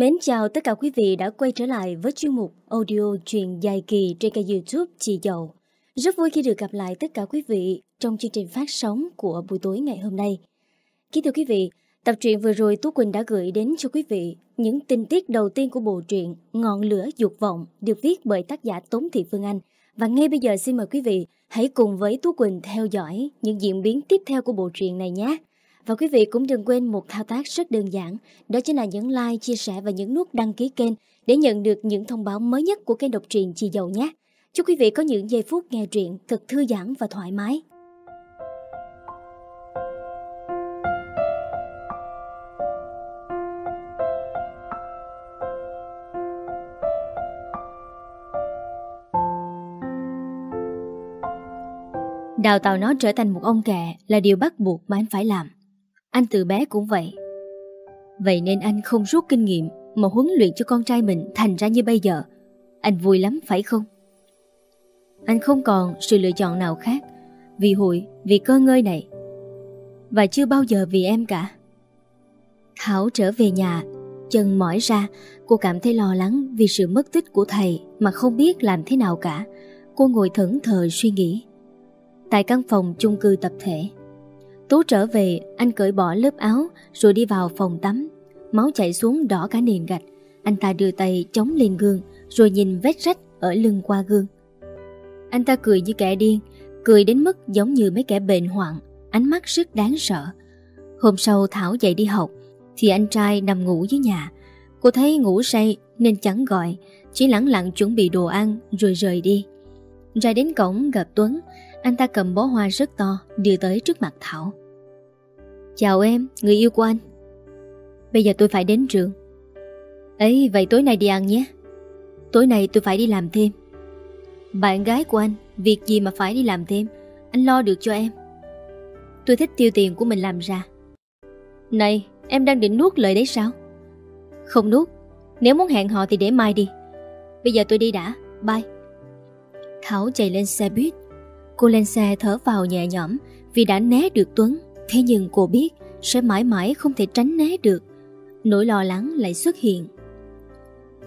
Mến chào tất cả quý vị đã quay trở lại với chuyên mục audio truyền dài kỳ trên kênh youtube Chị Dậu. Rất vui khi được gặp lại tất cả quý vị trong chương trình phát sóng của buổi tối ngày hôm nay. Kính thưa quý vị, tập truyện vừa rồi Tú Quỳnh đã gửi đến cho quý vị những tình tiết đầu tiên của bộ truyện Ngọn lửa dục vọng được viết bởi tác giả Tống Thị Phương Anh. Và ngay bây giờ xin mời quý vị hãy cùng với Tú Quỳnh theo dõi những diễn biến tiếp theo của bộ truyện này nhé. Và quý vị cũng đừng quên một thao tác rất đơn giản, đó chính là nhấn like, chia sẻ và nhấn nút đăng ký kênh để nhận được những thông báo mới nhất của kênh độc truyện Chị Dậu nhé. Chúc quý vị có những giây phút nghe truyện thật thư giãn và thoải mái. Đào tạo nó trở thành một ông kẹ là điều bắt buộc mà anh phải làm. Anh từ bé cũng vậy. Vậy nên anh không rút kinh nghiệm Mà huấn luyện cho con trai mình thành ra như bây giờ. Anh vui lắm phải không? Anh không còn sự lựa chọn nào khác Vì hội, vì cơ ngơi này. Và chưa bao giờ vì em cả. Thảo trở về nhà Chân mỏi ra Cô cảm thấy lo lắng vì sự mất tích của thầy Mà không biết làm thế nào cả. Cô ngồi thẫn thờ suy nghĩ. Tại căn phòng chung cư tập thể Tú trở về, anh cởi bỏ lớp áo rồi đi vào phòng tắm. Máu chảy xuống đỏ cả nền gạch. Anh ta đưa tay chống lên gương rồi nhìn vết rách ở lưng qua gương. Anh ta cười như kẻ điên, cười đến mức giống như mấy kẻ bệnh hoạn, ánh mắt rất đáng sợ. Hôm sau Thảo dậy đi học, thì anh trai nằm ngủ dưới nhà. Cô thấy ngủ say nên chẳng gọi, chỉ lặng lặng chuẩn bị đồ ăn rồi rời đi. Ra đến cổng gặp Tuấn, anh ta cầm bó hoa rất to đưa tới trước mặt Thảo. Chào em, người yêu của anh. Bây giờ tôi phải đến trường. Ấy vậy tối nay đi ăn nhé. Tối nay tôi phải đi làm thêm. Bạn gái của anh Việc gì mà phải đi làm thêm? Anh lo được cho em. Tôi thích tiêu tiền của mình làm ra. Này, em đang định nuốt lời đấy sao? Không nuốt. Nếu muốn hẹn họ thì để mai đi. Bây giờ tôi đi đã, bye. Thảo chạy lên xe buýt. Cô lên xe thở vào nhẹ nhõm Vì đã né được Tuấn. Thế nhưng cô biết, sẽ mãi mãi không thể tránh né được. Nỗi lo lắng lại xuất hiện.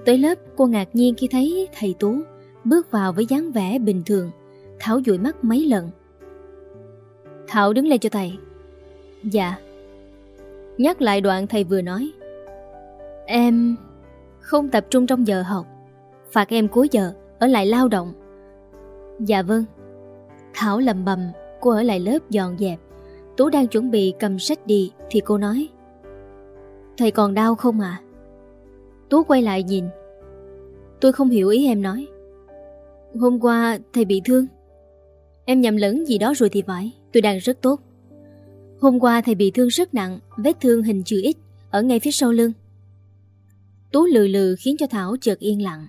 Tới lớp, cô ngạc nhiên khi thấy thầy Tú bước vào với dáng vẻ bình thường. Thảo dụi mắt mấy lần. Thảo đứng lên cho thầy. Dạ. Nhắc lại đoạn thầy vừa nói. Em không tập trung trong giờ học. Phạt em cuối giờ, ở lại lao động. Dạ vâng. Thảo lầm bầm, cô ở lại lớp dọn dẹp Tú đang chuẩn bị cầm sách đi, Thì cô nói, Thầy còn đau không à Tú quay lại nhìn. Tôi không hiểu ý em nói. Hôm qua thầy bị thương. Em nhầm lẫn gì đó rồi thì phải, Tôi đang rất tốt. Hôm qua thầy bị thương rất nặng, Vết thương hình chữ X Ở ngay phía sau lưng. Tú lừ lừ khiến cho Thảo chợt yên lặng.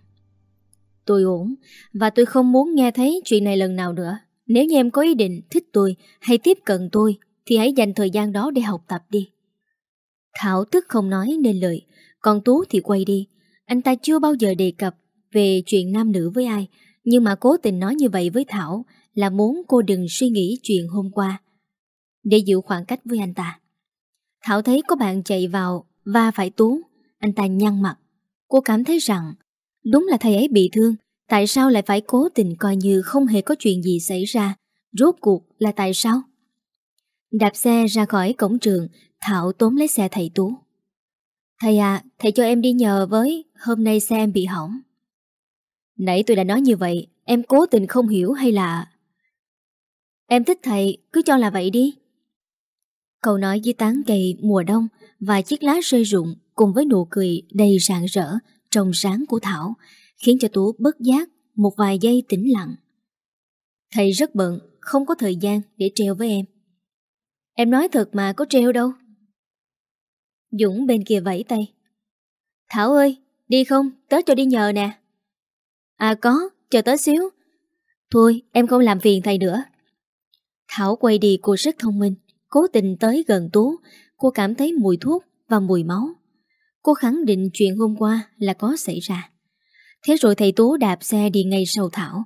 Tôi ổn, Và tôi không muốn nghe thấy chuyện này lần nào nữa. Nếu như em có ý định thích tôi Hay tiếp cận tôi thì hãy dành thời gian đó để học tập đi. Thảo tức không nói nên lời, còn Tú thì quay đi. Anh ta chưa bao giờ đề cập về chuyện nam nữ với ai, nhưng mà cố tình nói như vậy với Thảo là muốn cô đừng suy nghĩ chuyện hôm qua, để giữ khoảng cách với anh ta. Thảo thấy có bạn chạy vào và phải Tú, anh ta nhăn mặt. Cô cảm thấy rằng đúng là thầy ấy bị thương, tại sao lại phải cố tình coi như không hề có chuyện gì xảy ra, rốt cuộc là tại sao? Đạp xe ra khỏi cổng trường, Thảo tốn lấy xe thầy Tú. Thầy à Thầy cho em đi nhờ với, Hôm nay xe em bị hỏng. Nãy tôi đã nói như vậy, Em cố tình không hiểu hay là Em thích thầy, Cứ cho là vậy đi. Câu nói với tán cây mùa đông Và chiếc lá rơi rụng Cùng với nụ cười đầy rạng rỡ, Trong sáng của Thảo, Khiến cho Tú bất giác Một vài giây tĩnh lặng. Thầy rất bận, Không có thời gian để treo với em. Em nói thật mà có treo đâu. Dũng bên kia vẫy tay. Thảo ơi, Đi không? Tớ cho đi nhờ nè. À có, chờ tớ xíu. Thôi, em không làm phiền thầy nữa. Thảo quay đi cô rất thông minh, Cố tình tới gần Tú. Cô cảm thấy mùi thuốc và mùi máu. Cô khẳng định chuyện hôm qua là có xảy ra. Thế rồi thầy Tú đạp xe đi ngay sau Thảo.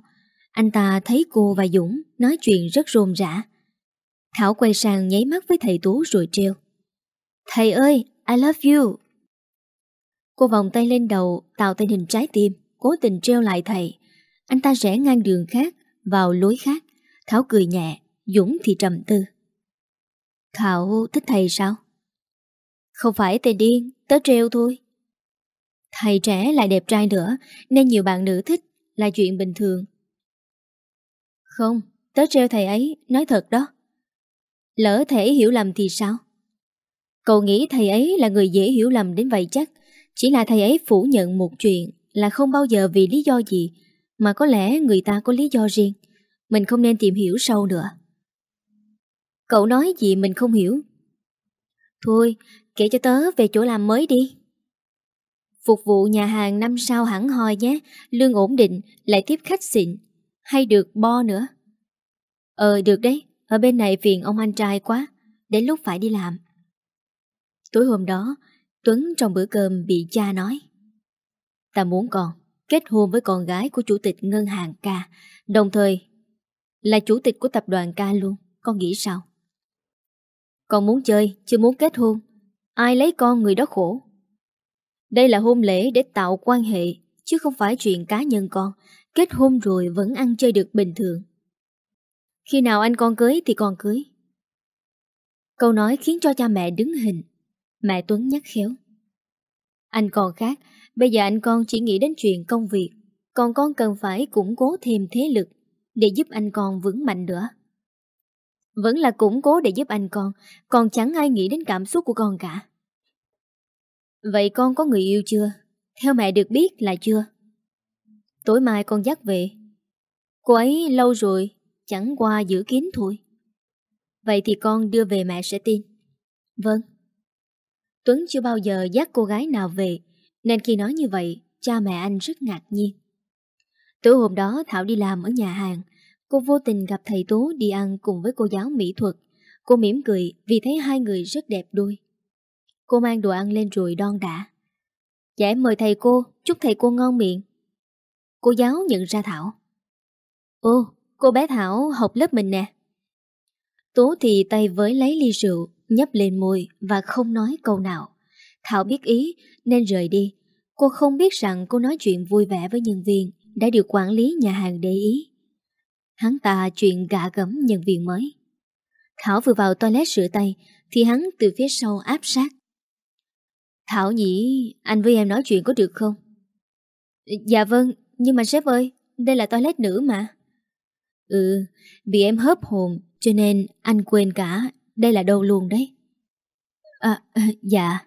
Anh ta thấy cô và Dũng nói chuyện rất rôm rã. Thảo quay sang nháy mắt với thầy Tú rồi treo. Thầy ơi, I love you. Cô vòng tay lên đầu Tạo tình hình trái tim Cố tình treo lại thầy Anh ta rẽ ngang đường khác Vào lối khác Thảo cười nhẹ Dũng thì trầm tư Thảo thích thầy sao? Không phải thầy điên Tớ treo thôi Thầy trẻ lại đẹp trai nữa Nên nhiều bạn nữ thích Là chuyện bình thường Không Tớ treo thầy ấy Nói thật đó Lỡ thể hiểu lầm thì sao? Cậu nghĩ thầy ấy là người dễ hiểu lầm đến vậy chắc? Chỉ là thầy ấy phủ nhận một chuyện Là không bao giờ vì lý do gì, Mà có lẽ người ta có lý do riêng. Mình không nên tìm hiểu sâu nữa. Cậu nói gì mình không hiểu? Thôi, kể cho tớ về chỗ làm mới đi. Phục vụ nhà hàng năm sao hẳn hoi nhé, Lương ổn định, Lại tiếp khách xịn. Hay được bo nữa? Ờ được đấy. Ở bên này phiền ông anh trai quá, Đến lúc phải đi làm. Tối hôm đó, Tuấn trong bữa cơm bị cha nói, Ta muốn con kết hôn với con gái của chủ tịch ngân hàng ca Đồng thời Là chủ tịch của tập đoàn ca luôn. Con nghĩ sao? Con muốn chơi chưa muốn kết hôn. Ai lấy con người đó khổ. Đây là hôn lễ để tạo quan hệ, Chứ không phải chuyện cá nhân con. Kết hôn rồi vẫn ăn chơi được bình thường. Khi nào anh con cưới thì con cưới. Câu nói khiến cho cha mẹ đứng hình. Mẹ Tuấn nhắc khéo. Anh còn khác, Bây giờ anh con chỉ nghĩ đến chuyện công việc, Còn con cần phải củng cố thêm thế lực Để giúp anh con vững mạnh nữa. Vẫn là củng cố để giúp anh con, Còn chẳng ai nghĩ đến cảm xúc của con cả. Vậy con có người yêu chưa? Theo mẹ được biết là chưa. Tối mai con dắt về. Cô ấy lâu rồi Chẳng qua giữ kín thôi. Vậy thì con đưa về mẹ sẽ tin. Vâng. Tuấn chưa bao giờ dắt cô gái nào về, Nên khi nói như vậy, Cha mẹ anh rất ngạc nhiên. Tối hôm đó, Thảo đi làm ở nhà hàng. Cô vô tình gặp thầy Tố đi ăn cùng với cô giáo mỹ thuật. Cô mỉm cười vì thấy hai người rất đẹp đôi. Cô mang đồ ăn lên rồi đon đã Dạ em mời thầy cô, Chúc thầy cô ngon miệng. Cô giáo nhận ra Thảo. Ô cô bé Thảo học lớp mình nè Tố thì tay với lấy ly rượu nhấp lên môi và không nói câu nào. Thảo biết ý nên rời đi. Cô không biết rằng cô nói chuyện vui vẻ với nhân viên đã được quản lý nhà hàng để ý. Hắn ta chuyện gạ gẫm nhân viên mới. Thảo vừa vào toilet rửa tay thì hắn từ phía sau áp sát. Thảo nhỉ, anh với em nói chuyện có được không? Dạ vâng, nhưng mà sếp ơi, đây là toilet nữ mà. Ừ, bị em hớp hồn cho nên anh quên cả. Đây là đâu luôn đấy? À, à dạ.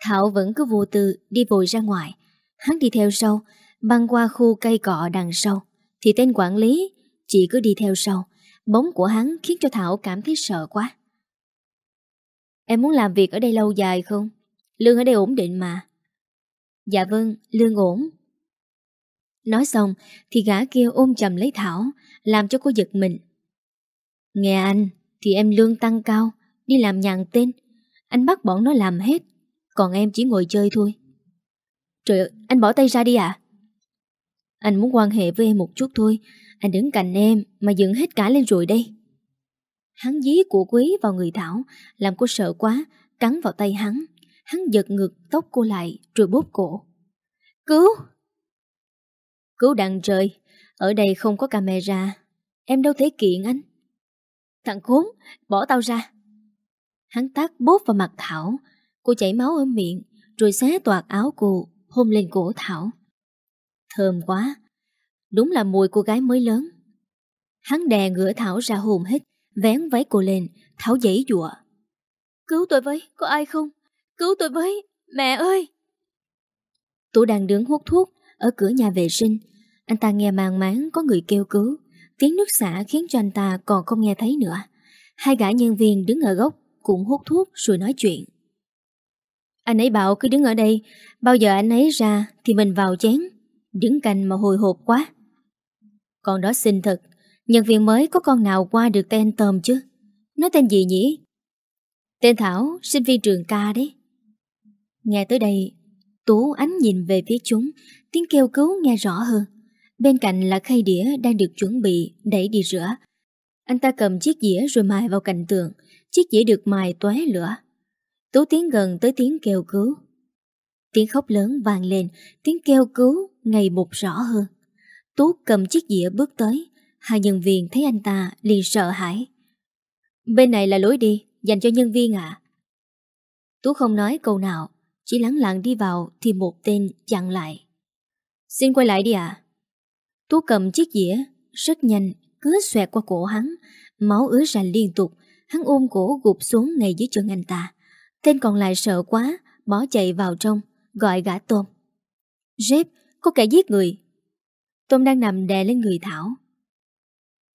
Thảo vẫn cứ vô tư đi vội ra ngoài. Hắn đi theo sau Băng qua khu cây cọ đằng sau. Thì tên quản lý chỉ cứ đi theo sau. Bóng của hắn khiến cho Thảo cảm thấy sợ quá. Em muốn làm việc ở đây lâu dài không? Lương ở đây ổn định mà. Dạ vâng, lương ổn. Nói xong thì gã kia ôm chầm lấy Thảo. Làm cho cô giật mình Nghe anh thì em lương tăng cao, đi làm nhàn tên. Anh bắt bọn nó làm hết, còn em chỉ ngồi chơi thôi. Trời ơi, anh bỏ tay ra đi ạ. Anh muốn quan hệ với em một chút thôi, anh đứng cạnh em mà dựng hết cả lên rồi đây. Hắn dí của quý vào người Thảo, làm cô sợ quá, cắn vào tay hắn. Hắn giật ngực tóc cô lại rồi bóp cổ. Cứu! Cứu đàn trời, ở đây không có camera, em đâu thể kiện anh. Thằng khốn, bỏ tao ra. Hắn tác bốt vào mặt Thảo. Cô chảy máu ở miệng, rồi xé toạt áo cô, hôn lên cổ Thảo. Thơm quá. Đúng là mùi cô gái mới lớn. Hắn đè ngửa Thảo ra hồn hít vén váy cô lên, Thảo dãy dụa. Cứu tôi với, có ai không? Cứu tôi với, mẹ ơi! Tú đang đứng hút thuốc ở cửa nhà vệ sinh. Anh ta nghe màng máng có người kêu cứu. Tiếng nước xả khiến cho anh ta còn không nghe thấy nữa. Hai gã nhân viên đứng ở góc cũng hút thuốc rồi nói chuyện. Anh ấy bảo cứ đứng ở đây, bao giờ anh ấy ra thì mình vào chén. Đứng cạnh mà hồi hộp quá. Còn đó xin thật, nhân viên mới có con nào qua được tên Tôm chứ? Nó tên gì nhỉ? Tên Thảo, sinh viên trường ca đấy. Nghe tới đây, Tú ánh nhìn về phía chúng, tiếng kêu cứu nghe rõ hơn. Bên cạnh là khay đĩa đang được chuẩn bị đẩy đi rửa. Anh ta cầm chiếc dĩa rồi mài vào cạnh tường. Chiếc dĩa được mài tóe lửa. Tú tiến gần tới tiếng kêu cứu. Tiếng khóc lớn vang lên, tiếng kêu cứu ngày một rõ hơn. Tú cầm chiếc dĩa bước tới, hai nhân viên thấy anh ta liền sợ hãi. Bên này là lối đi, dành cho nhân viên ạ. Tú không nói câu nào, chỉ lắng lặng đi vào thì một tên chặn lại. Xin quay lại đi ạ. Tú cầm chiếc dĩa, rất nhanh, cứ xoẹt qua cổ hắn, máu ứa ra liên tục, hắn ôm cổ gục xuống ngay dưới chân anh ta. Tên còn lại sợ quá, bỏ chạy vào trong, gọi gã Tôm. Rếp, có kẻ giết người. Tôm đang nằm đè lên người Thảo.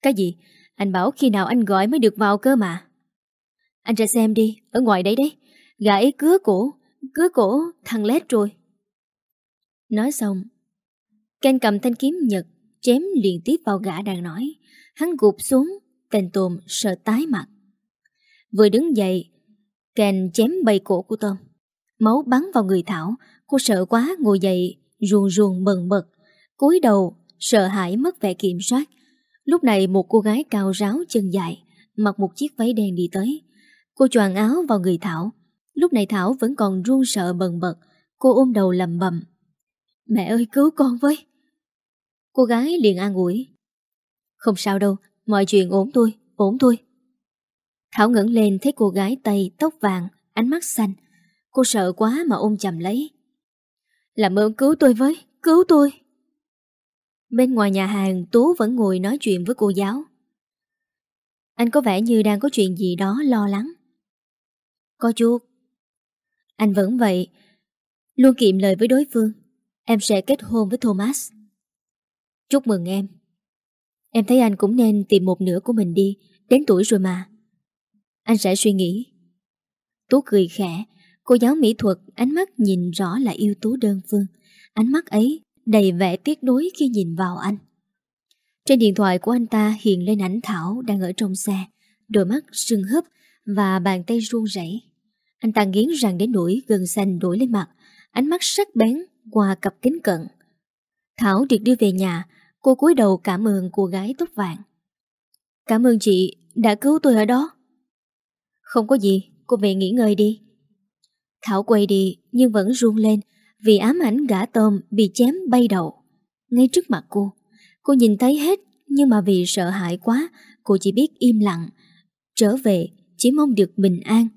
Cái gì? Anh bảo khi nào anh gọi mới được vào cơ mà. Anh ra xem đi, ở ngoài đấy đấy. Gã ấy cứa cổ, cứa cổ thằng lét rồi. Nói xong, Ken cầm thanh kiếm nhật, chém liên tiếp vào gã đang nói. Hắn gục xuống, tên Tôm sợ tái mặt. Vừa đứng dậy, Ken chém bay cổ của Tôm. Máu bắn vào người Thảo, cô sợ quá ngồi dậy, ruồn ruồn bần bật, cúi đầu, sợ hãi mất vẻ kiểm soát. Lúc này một cô gái cao ráo chân dài, mặc một chiếc váy đen đi tới. Cô choàng áo vào người Thảo. Lúc này Thảo vẫn còn run sợ bần bật, cô ôm đầu lầm bầm. Mẹ ơi cứu con với! Cô gái liền an ủi. Không sao đâu, mọi chuyện ổn thôi, ổn thôi. Thảo ngẩng lên thấy cô gái tay tóc vàng, ánh mắt xanh. Cô sợ quá mà ôm chầm lấy. Làm ơn cứu tôi với, cứu tôi. Bên ngoài nhà hàng Tú vẫn ngồi nói chuyện với cô giáo. Anh có vẻ như đang có chuyện gì đó lo lắng. Có chút. Anh vẫn vậy. Luôn kiệm lời với đối phương. Em sẽ kết hôn với Thomas. Chúc mừng em. Em thấy anh cũng nên tìm một nửa của mình đi. Đến tuổi rồi mà. Anh sẽ suy nghĩ. Tú cười khẽ. Cô giáo mỹ thuật ánh mắt nhìn rõ là yêu tú đơn phương. Ánh mắt ấy đầy vẻ tiếc nuối khi nhìn vào anh. Trên điện thoại của anh ta hiện lên ảnh Thảo đang ở trong xe, đôi mắt sưng húp và bàn tay run rẩy. Anh ta nghiến răng đến nỗi gần xanh đổi lên mặt, ánh mắt sắc bén qua cặp kính cận. Thảo được đưa về nhà, cô cúi đầu cảm ơn cô gái tóc vàng. Cảm ơn chị đã cứu tôi ở đó. Không có gì, cô về nghỉ ngơi đi. Thảo quay đi nhưng vẫn run lên vì ám ảnh gã tôm bị chém bay đầu. Ngay trước mặt cô, cô nhìn thấy hết nhưng mà vì sợ hãi quá, cô chỉ biết im lặng. Trở về, chỉ mong được bình an.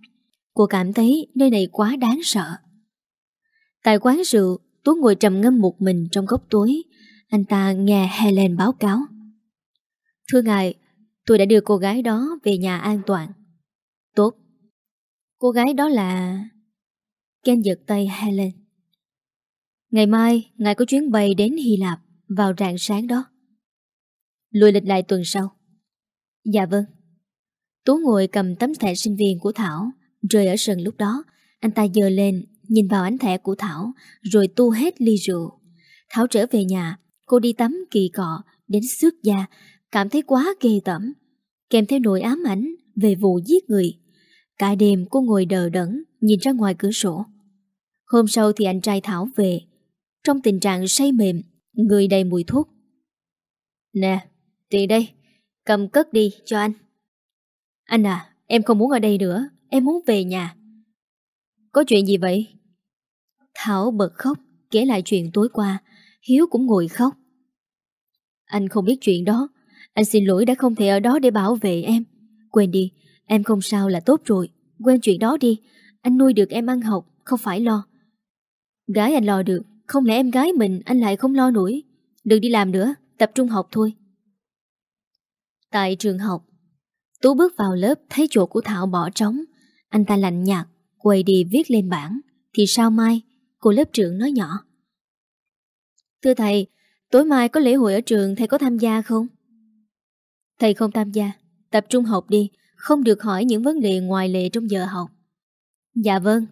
Cô cảm thấy nơi này quá đáng sợ. Tại quán rượu, Tú ngồi trầm ngâm một mình trong góc tối. Anh ta nghe Helen báo cáo. Thưa ngài, tôi đã đưa cô gái đó về nhà an toàn. Tốt. Cô gái đó là... Ken giật tay Helen. Ngày mai, ngài có chuyến bay đến Hy Lạp vào rạng sáng đó. Lùi lịch lại tuần sau. Dạ vâng. Tú ngồi cầm tấm thẻ sinh viên của Thảo, rơi ở sân lúc đó. Anh ta dờ lên, nhìn vào ánh thẻ của Thảo, rồi tu hết ly rượu. Thảo trở về nhà, cô đi tắm kỳ cọ, đến xước da, cảm thấy quá ghê tẩm. Kèm theo nỗi ám ảnh về vụ giết người. Cả đêm cô ngồi đờ đẫn, nhìn ra ngoài cửa sổ. Hôm sau thì anh trai Thảo về, trong tình trạng say mềm, người đầy mùi thuốc. Nè, tiền đây, cầm cất đi cho anh. Anh à, em không muốn ở đây nữa, em muốn về nhà. Có chuyện gì vậy? Thảo bật khóc, kể lại chuyện tối qua, Hiếu cũng ngồi khóc. Anh không biết chuyện đó, anh xin lỗi đã không thể ở đó để bảo vệ em. Quên đi, em không sao là tốt rồi, quên chuyện đó đi, anh nuôi được em ăn học, không phải lo. Gái anh lo được, không lẽ em gái mình anh lại không lo nổi? Đừng đi làm nữa Tập trung học thôi. Tại trường học Tú bước vào lớp thấy chỗ của Thảo bỏ trống. Anh ta lạnh nhạt Quay đi viết lên bảng. Thì sao mai? Cô lớp trưởng nói nhỏ. Thưa thầy Tối mai có lễ hội ở trường Thầy có tham gia không? Thầy không tham gia. Tập trung học đi Không được hỏi những vấn đề ngoài lệ trong giờ học. Dạ vâng.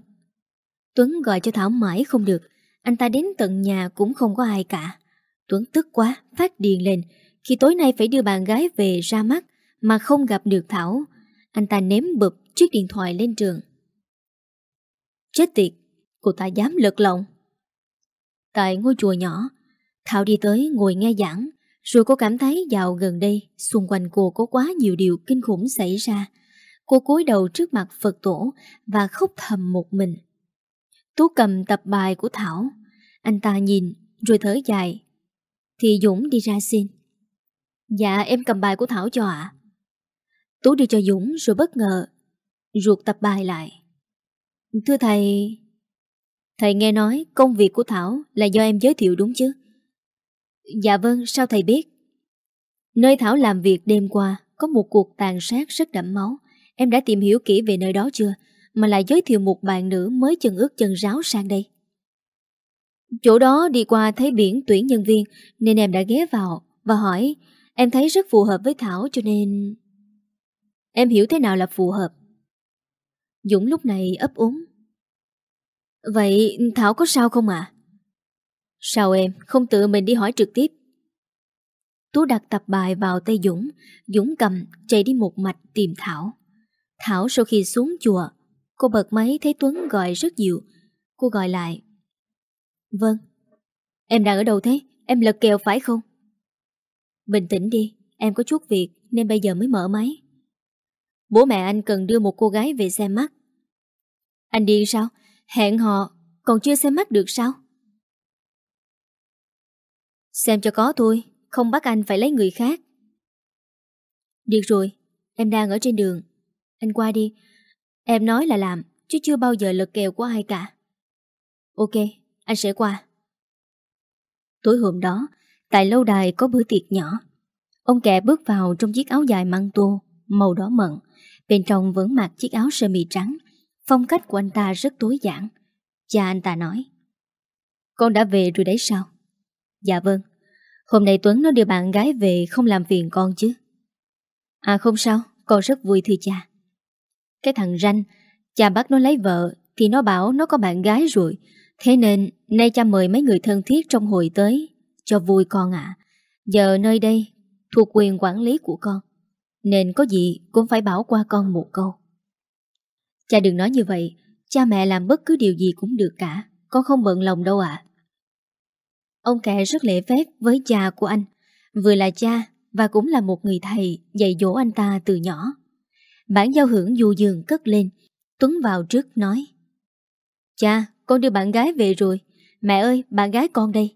Tuấn gọi cho Thảo mãi không được. Anh ta đến tận nhà cũng không có ai cả. Tuấn tức quá, phát điền lên. Khi tối nay phải đưa bạn gái về ra mắt mà không gặp được Thảo, anh ta ném bụp chiếc điện thoại lên trường. Chết tiệt, cô ta dám lật lọng. Tại ngôi chùa nhỏ, Thảo đi tới ngồi nghe giảng, rồi cô cảm thấy dạo gần đây xung quanh cô có quá nhiều điều kinh khủng xảy ra. Cô cúi đầu trước mặt Phật tổ và khóc thầm một mình. Tú cầm tập bài của Thảo. Anh ta nhìn rồi thở dài. Thì Dũng đi ra xin. Dạ em cầm bài của Thảo cho ạ. Tú đi cho Dũng rồi bất ngờ ruột tập bài lại. Thưa thầy... Thầy nghe nói công việc của Thảo là do em giới thiệu đúng chứ? Dạ vâng, sao thầy biết? Nơi Thảo làm việc đêm qua có một cuộc tàn sát rất đẫm máu. Em đã tìm hiểu kỹ về nơi đó chưa? Mà lại giới thiệu một bạn nữ mới chân ướt chân ráo sang đây. Chỗ đó đi qua thấy biển tuyển nhân viên nên em đã ghé vào và hỏi em thấy rất phù hợp với Thảo cho nên... Em hiểu thế nào là phù hợp? Dũng lúc này ấp úng. Vậy Thảo có sao không ạ? À? Sao em không tự mình đi hỏi trực tiếp? Tú đặt tập bài vào tay Dũng, Dũng cầm chạy đi một mạch tìm Thảo. Thảo sau khi xuống chùa, cô bật máy thấy Tuấn gọi rất nhiều. Cô gọi lại. Vâng. Em đang ở đâu thế? Em lật kèo phải không? Bình tĩnh đi, em có chút việc nên bây giờ mới mở máy. Bố mẹ anh cần đưa một cô gái về xem mắt. Anh điên sao? Hẹn họ còn chưa xem mắt được sao? Xem cho có thôi, không bắt anh phải lấy người khác. Được rồi, em đang ở trên đường. Anh qua đi. Em nói là làm, chứ chưa bao giờ lật kèo của ai cả. Ok, anh sẽ qua. Tối hôm đó, tại lâu đài có bữa tiệc nhỏ. Ông kẻ bước vào trong chiếc áo dài măng tô, màu đỏ mận. Bên trong vẫn mặc chiếc áo sơ mi trắng. Phong cách của anh ta rất tối giản. Cha anh ta nói. Con đã về rồi đấy sao? Dạ vâng. Hôm nay Tuấn nó đưa bạn gái về không làm phiền con chứ. À không sao, con rất vui thưa cha. Cái thằng ranh, cha bắt nó lấy vợ thì nó bảo nó có bạn gái rồi. Thế nên nay cha mời mấy người thân thiết trong hội tới cho vui con ạ. Giờ nơi đây thuộc quyền quản lý của con. Nên có gì cũng phải bảo qua con một câu. Cha đừng nói như vậy, cha mẹ làm bất cứ điều gì cũng được cả, con không bận lòng đâu ạ. Ông kẻ rất lễ phép với cha của anh, vừa là cha và cũng là một người thầy dạy dỗ anh ta từ nhỏ. Bản giao hưởng du dường cất lên, Tuấn vào trước nói. Cha, con đưa bạn gái về rồi, mẹ ơi, bạn gái con đây.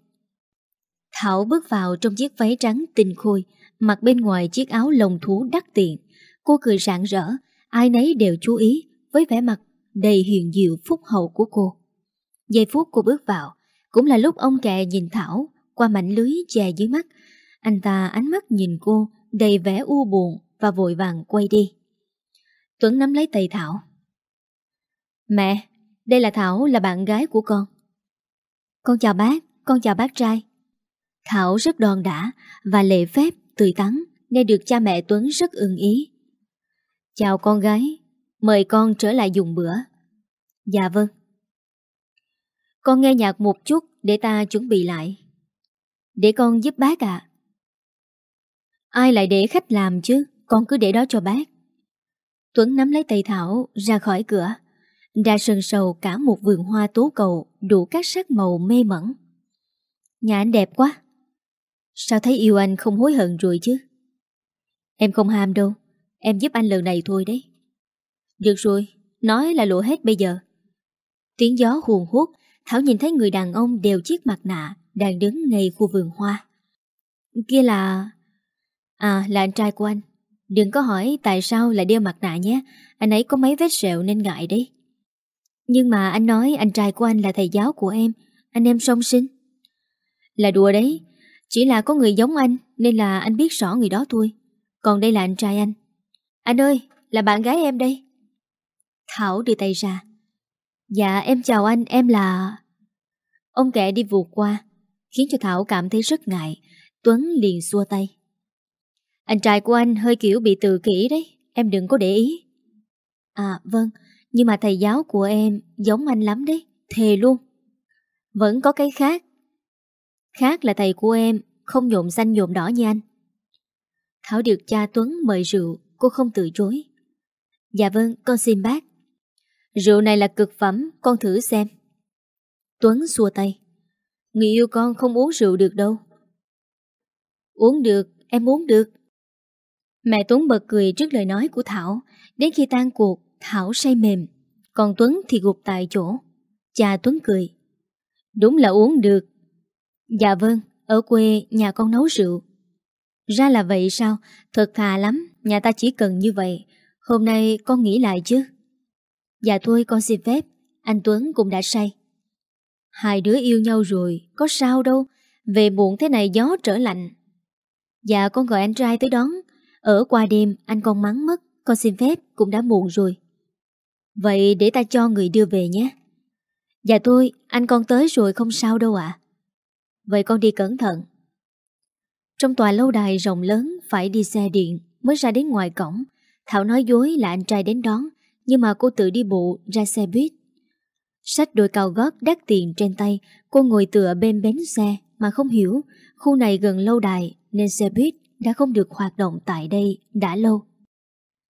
Thảo bước vào trong chiếc váy trắng tinh khôi, mặc bên ngoài chiếc áo lồng thú đắt tiền. Cô cười rạng rỡ, ai nấy đều chú ý với vẻ mặt đầy hiền diệu phúc hậu của cô. Giây phút cô bước vào, cũng là lúc ông kẹ nhìn Thảo qua mảnh lưới che dưới mắt. Anh ta ánh mắt nhìn cô đầy vẻ u buồn và vội vàng quay đi. Tuấn nắm lấy tay Thảo. Mẹ, đây là Thảo là bạn gái của con. Con chào bác, con chào bác trai. Thảo rất đòn đã và lệ phép, tươi tắn nên được cha mẹ Tuấn rất ưng ý. Chào con gái, mời con trở lại dùng bữa. Dạ vâng. Con nghe nhạc một chút để ta chuẩn bị lại. Để con giúp bác ạ. Ai lại để khách làm chứ, con cứ để đó cho bác. Tuấn nắm lấy tay Thảo ra khỏi cửa. Ra sân sầu cả một vườn hoa tố cầu đủ các sắc màu mê mẩn. Nhà anh đẹp quá. Sao thấy yêu anh không hối hận rồi chứ? Em không ham đâu, em giúp anh lần này thôi đấy. Được rồi, nói là lộ hết bây giờ. Tiếng gió huồn hút, Thảo nhìn thấy người đàn ông đều chiếc mặt nạ đang đứng ngay khu vườn hoa. Kia là... À, là anh trai của anh. Đừng có hỏi tại sao lại đeo mặt nạ nhé, anh ấy có mấy vết sẹo nên ngại đấy. Nhưng mà anh nói anh trai của anh là thầy giáo của em, anh em song sinh. Là đùa đấy, chỉ là có người giống anh nên là anh biết rõ người đó thôi. Còn đây là anh trai anh. Anh ơi, là bạn gái em đây. Thảo đưa tay ra. Dạ em chào anh, em là... Ông kẻ đi vụt qua, khiến cho Thảo cảm thấy rất ngại. Tuấn liền xua tay. Anh trai của anh hơi kiểu bị tự kỷ đấy, em đừng có để ý. À vâng, nhưng mà thầy giáo của em giống anh lắm đấy, thề luôn. Vẫn có cái khác. Khác là thầy của em không nhộn xanh nhộn đỏ như anh. Thảo được cha Tuấn mời rượu, cô không từ chối. Dạ vâng, con xin bác. Rượu này là cực phẩm, con thử xem. Tuấn xua tay. Người yêu con không uống rượu được đâu. Uống được, em uống được. Mẹ Tuấn bật cười trước lời nói của Thảo. Đến khi tan cuộc, Thảo say mềm. Còn Tuấn thì gục tại chỗ. Cha Tuấn cười. Đúng là uống được. Dạ vâng, ở quê nhà con nấu rượu. Ra là vậy sao? Thật thà lắm, nhà ta chỉ cần như vậy. Hôm nay con nghĩ lại chứ. Dạ thôi con xin phép, anh Tuấn cũng đã say. Hai đứa yêu nhau rồi, có sao đâu. Về muộn thế này gió trở lạnh. Dạ con gọi anh trai tới đón. Ở qua đêm anh con mắng mất, con xin phép cũng đã muộn rồi. Vậy để ta cho người đưa về nhé. Dạ tôi, anh con tới rồi không sao đâu ạ. Vậy con đi cẩn thận. Trong tòa lâu đài rộng lớn phải đi xe điện mới ra đến ngoài cổng. Thảo nói dối là anh trai đến đón, nhưng mà cô tự đi bộ ra xe buýt. Sách đôi cao gót đắt tiền trên tay, cô ngồi tựa bên bến xe mà không hiểu khu này gần lâu đài nên xe buýt đã không được hoạt động tại đây đã lâu.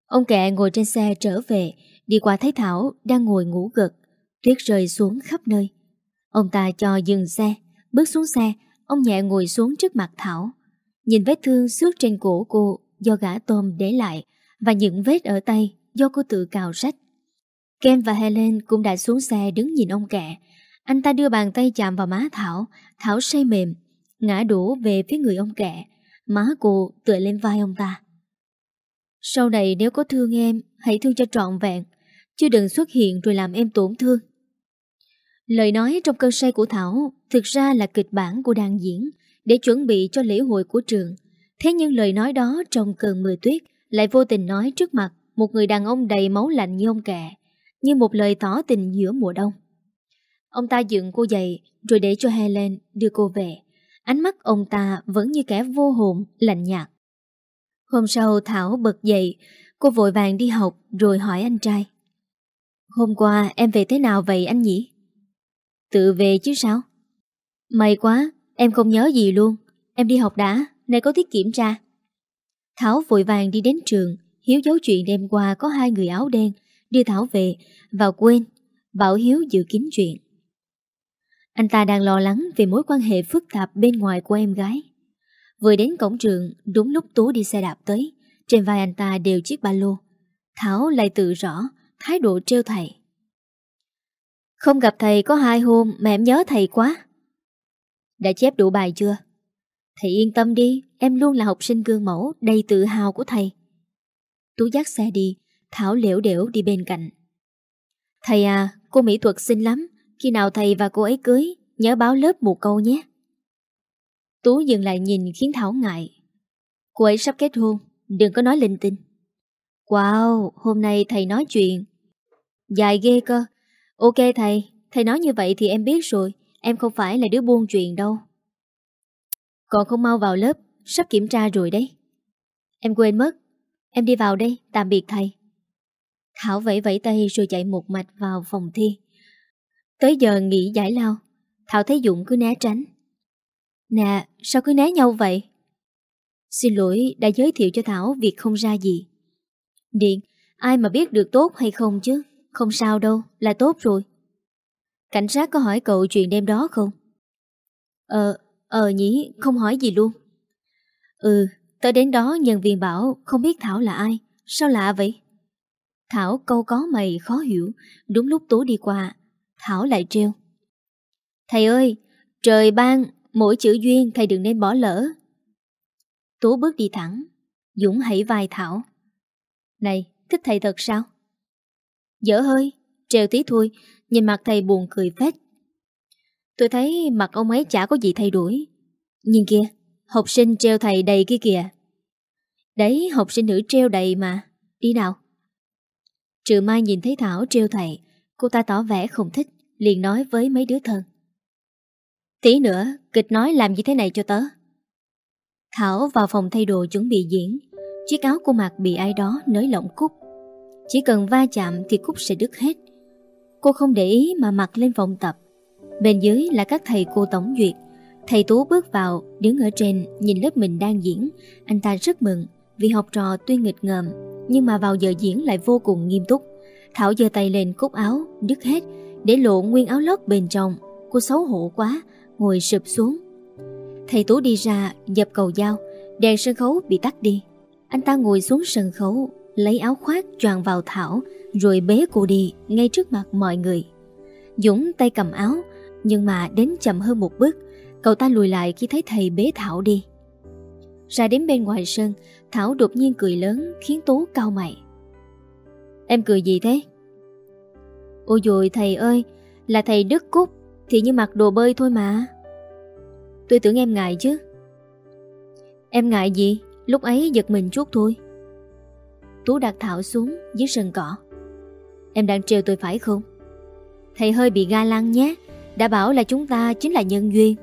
Ông kẹ ngồi trên xe trở về, đi qua thấy Thảo đang ngồi ngủ gật, tuyết rơi xuống khắp nơi. Ông ta cho dừng xe, bước xuống xe, ông nhẹ ngồi xuống trước mặt Thảo. Nhìn vết thương xước trên cổ cô do gã tôm để lại và những vết ở tay do cô tự cào rách. Ken và Helen cũng đã xuống xe đứng nhìn ông kẹ. Anh ta đưa bàn tay chạm vào má Thảo, Thảo say mềm, ngã đổ về phía người ông kẹ. Má cô tựa lên vai ông ta. Sau này nếu có thương em, hãy thương cho trọn vẹn, chứ đừng xuất hiện rồi làm em tổn thương. Lời nói trong cơn say của Thảo thực ra là kịch bản của đang diễn để chuẩn bị cho lễ hội của trường. Thế nhưng lời nói đó trong cơn mưa tuyết lại vô tình nói trước mặt một người đàn ông đầy máu lạnh như ông kẹ, như một lời tỏ tình giữa mùa đông. Ông ta dựng cô dậy rồi để cho Helen đưa cô về. Ánh mắt ông ta vẫn như kẻ vô hồn, lạnh nhạt. Hôm sau Thảo bật dậy, cô vội vàng đi học rồi hỏi anh trai. Hôm qua em về thế nào vậy anh nhỉ? Tự về chứ sao? May quá, em không nhớ gì luôn. Em đi học đã, nay có tiết kiểm tra. Thảo vội vàng đi đến trường, Hiếu giấu chuyện đêm qua có hai người áo đen đưa Thảo về và quên, bảo Hiếu giữ kín chuyện. Anh ta đang lo lắng về mối quan hệ phức tạp bên ngoài của em gái. Vừa đến cổng trường, đúng lúc Tú đi xe đạp tới, trên vai anh ta đều chiếc ba lô. Thảo lại tự rõ, thái độ trêu thầy. Không gặp thầy có hai hôm mà em nhớ thầy quá. Đã chép đủ bài chưa? Thầy yên tâm đi, em luôn là học sinh gương mẫu đầy tự hào của thầy. Tú dắt xe đi, Thảo liễu đẻo đi bên cạnh. Thầy à, cô mỹ thuật xinh lắm, khi nào thầy và cô ấy cưới, nhớ báo lớp một câu nhé. Tú dừng lại nhìn khiến Thảo ngại. Cô ấy sắp kết hôn, đừng có nói linh tinh. Wow, hôm nay thầy nói chuyện. Dài ghê cơ. Ok thầy, thầy nói như vậy thì em biết rồi, em không phải là đứa buôn chuyện đâu. Còn không mau vào lớp, sắp kiểm tra rồi đấy. Em quên mất, em đi vào đây, tạm biệt thầy. Thảo vẫy vẫy tay rồi chạy một mạch vào phòng thi. Tới giờ nghỉ giải lao, Thảo thấy Dũng cứ né tránh. Nè, sao cứ né nhau vậy? Xin lỗi đã giới thiệu cho Thảo việc không ra gì. Điện, ai mà biết được tốt hay không chứ? Không sao đâu, là tốt rồi. Cảnh sát có hỏi cậu chuyện đêm đó không? Ờ, ờ nhỉ, không hỏi gì luôn. Ừ, tới đến đó nhân viên bảo không biết Thảo là ai, sao lạ vậy? Thảo câu có mày khó hiểu, đúng lúc Tú đi qua, Thảo lại treo. Thầy ơi, trời ban, mỗi chữ duyên thầy đừng nên bỏ lỡ. Tú bước đi thẳng, Dũng hãy vai Thảo. Này, thích thầy thật sao? Dở hơi, treo tí thôi, nhìn mặt thầy buồn cười phết. Tôi thấy mặt ông ấy chả có gì thay đổi. Nhìn kia học sinh treo thầy đầy kia kìa. Đấy, học sinh nữ treo đầy mà. Đi nào. Trừ Mai nhìn thấy Thảo treo thầy, cô ta tỏ vẻ không thích, liền nói với mấy đứa thân. Tí nữa, kịch nói làm như thế này cho tớ. Thảo vào phòng thay đồ chuẩn bị diễn, chiếc áo cô mặc bị ai đó nới lỏng cúc. Chỉ cần va chạm thì cúc sẽ đứt hết. Cô không để ý mà mặc lên phòng tập. Bên dưới là các thầy cô tổng duyệt. Thầy Tú bước vào, đứng ở trên, nhìn lớp mình đang diễn. Anh ta rất mừng vì học trò tuy nghịch ngợm, nhưng mà vào giờ diễn lại vô cùng nghiêm túc. Thảo giơ tay lên cúc áo, đứt hết, để lộ nguyên áo lót bên trong. Cô xấu hổ quá, ngồi sụp xuống. Thầy Tú đi ra, dập cầu dao, đèn sân khấu bị tắt đi. Anh ta ngồi xuống sân khấu, lấy áo khoác choàng vào Thảo, rồi bế cô đi ngay trước mặt mọi người. Dũng tay cầm áo Nhưng mà đến chậm hơn một bước Cậu ta lùi lại khi thấy thầy bế Thảo đi. Ra đến bên ngoài sân, Thảo đột nhiên cười lớn, Khiến Tú cau mày. Em cười gì thế? Ôi dồi, thầy ơi, Là thầy Đức Cúc, Thì như mặc đồ bơi thôi mà. Tôi tưởng em ngại chứ. Em ngại gì? Lúc ấy giật mình chút thôi. Tú đặt Thảo xuống dưới sân cỏ. Em đang trêu tôi phải không? Thầy hơi bị ga lăng nhé, Đã bảo là chúng ta chính là nhân duyên.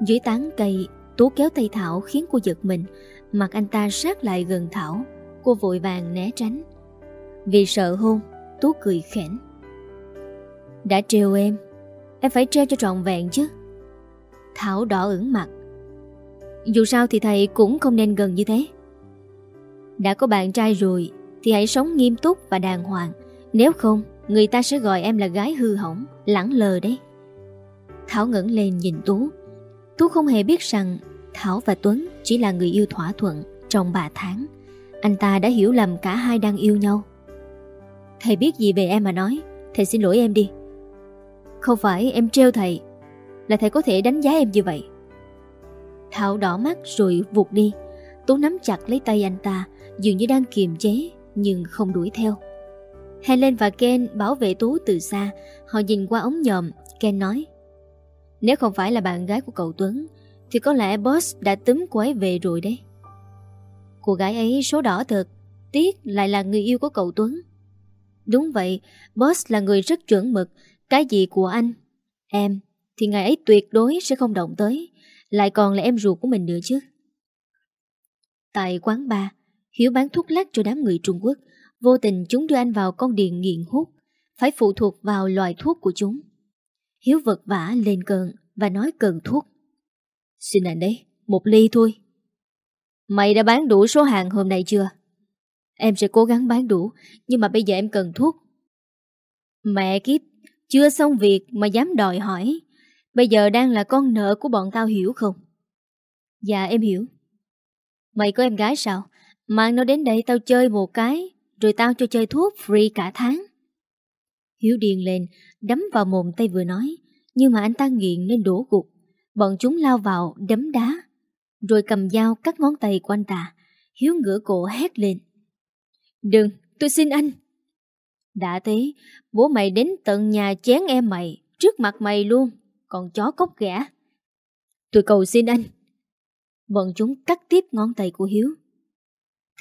Dưới tán cây, Tú kéo tay Thảo khiến cô giật mình. Mặt anh ta sát lại gần Thảo. Cô vội vàng né tránh. Vì sợ hôn, Tú cười khẽn. Đã trêu em Em phải treo cho trọn vẹn chứ. Thảo đỏ ửng mặt. Dù sao thì thầy cũng không nên gần như thế. Đã có bạn trai rồi, Thì hãy sống nghiêm túc và đàng hoàng. Nếu không, Người ta sẽ gọi em là gái hư hỏng, Lẳng lờ đấy. Thảo ngẩng lên nhìn Tú. Tú không hề biết rằng Thảo và Tuấn chỉ là người yêu thỏa thuận Trong 3 tháng. Anh ta đã hiểu lầm cả hai đang yêu nhau. Thầy biết gì về em mà nói? Thầy xin lỗi em đi. Không phải em trêu thầy. Là thầy có thể đánh giá em như vậy. Thảo đỏ mắt rồi vụt đi. Tú nắm chặt lấy tay anh ta, Dường như đang kiềm chế, Nhưng không đuổi theo. Helen và Ken bảo vệ Tú từ xa. Họ nhìn qua ống nhòm. Ken nói nếu không phải là bạn gái của cậu Tuấn, Thì có lẽ boss đã túm cô ấy về rồi đấy. Cô gái ấy số đỏ thật, Tiếc lại là người yêu của cậu Tuấn. Đúng vậy, Boss là người rất chuẩn mực, Cái gì của anh? Em, Thì ngày ấy tuyệt đối sẽ không động tới, Lại còn là em ruột của mình nữa chứ. Tại quán bar, Hiếu bán thuốc lắc cho đám người Trung Quốc, Vô tình chúng đưa anh vào con điện nghiện hút, Phải phụ thuộc vào loại thuốc của chúng. Hiếu vật vả lên cơn Và nói cần thuốc Xin anh đấy, một ly thôi Mày đã bán đủ số hàng hôm nay chưa? Em sẽ cố gắng bán đủ Nhưng mà bây giờ em cần thuốc Mẹ kiếp Chưa xong việc mà dám đòi hỏi Bây giờ đang là con nợ của bọn tao hiểu không? Dạ em hiểu Mày có em gái sao? Mang nó đến đây tao chơi một cái rồi tao cho chơi thuốc free cả tháng Hiếu điên lên Đấm vào mồm tay vừa nói. Nhưng mà anh ta nghiện nên đổ gục. Bọn chúng lao vào đấm đá. Rồi cầm dao cắt ngón tay của anh ta. Hiếu ngửa cổ hét lên. Đừng, tôi xin anh. Đã thế Bố mày đến tận nhà chén em mày Trước mặt mày luôn. Còn chó cốc gã. Tôi cầu xin anh. Bọn chúng cắt tiếp ngón tay của Hiếu.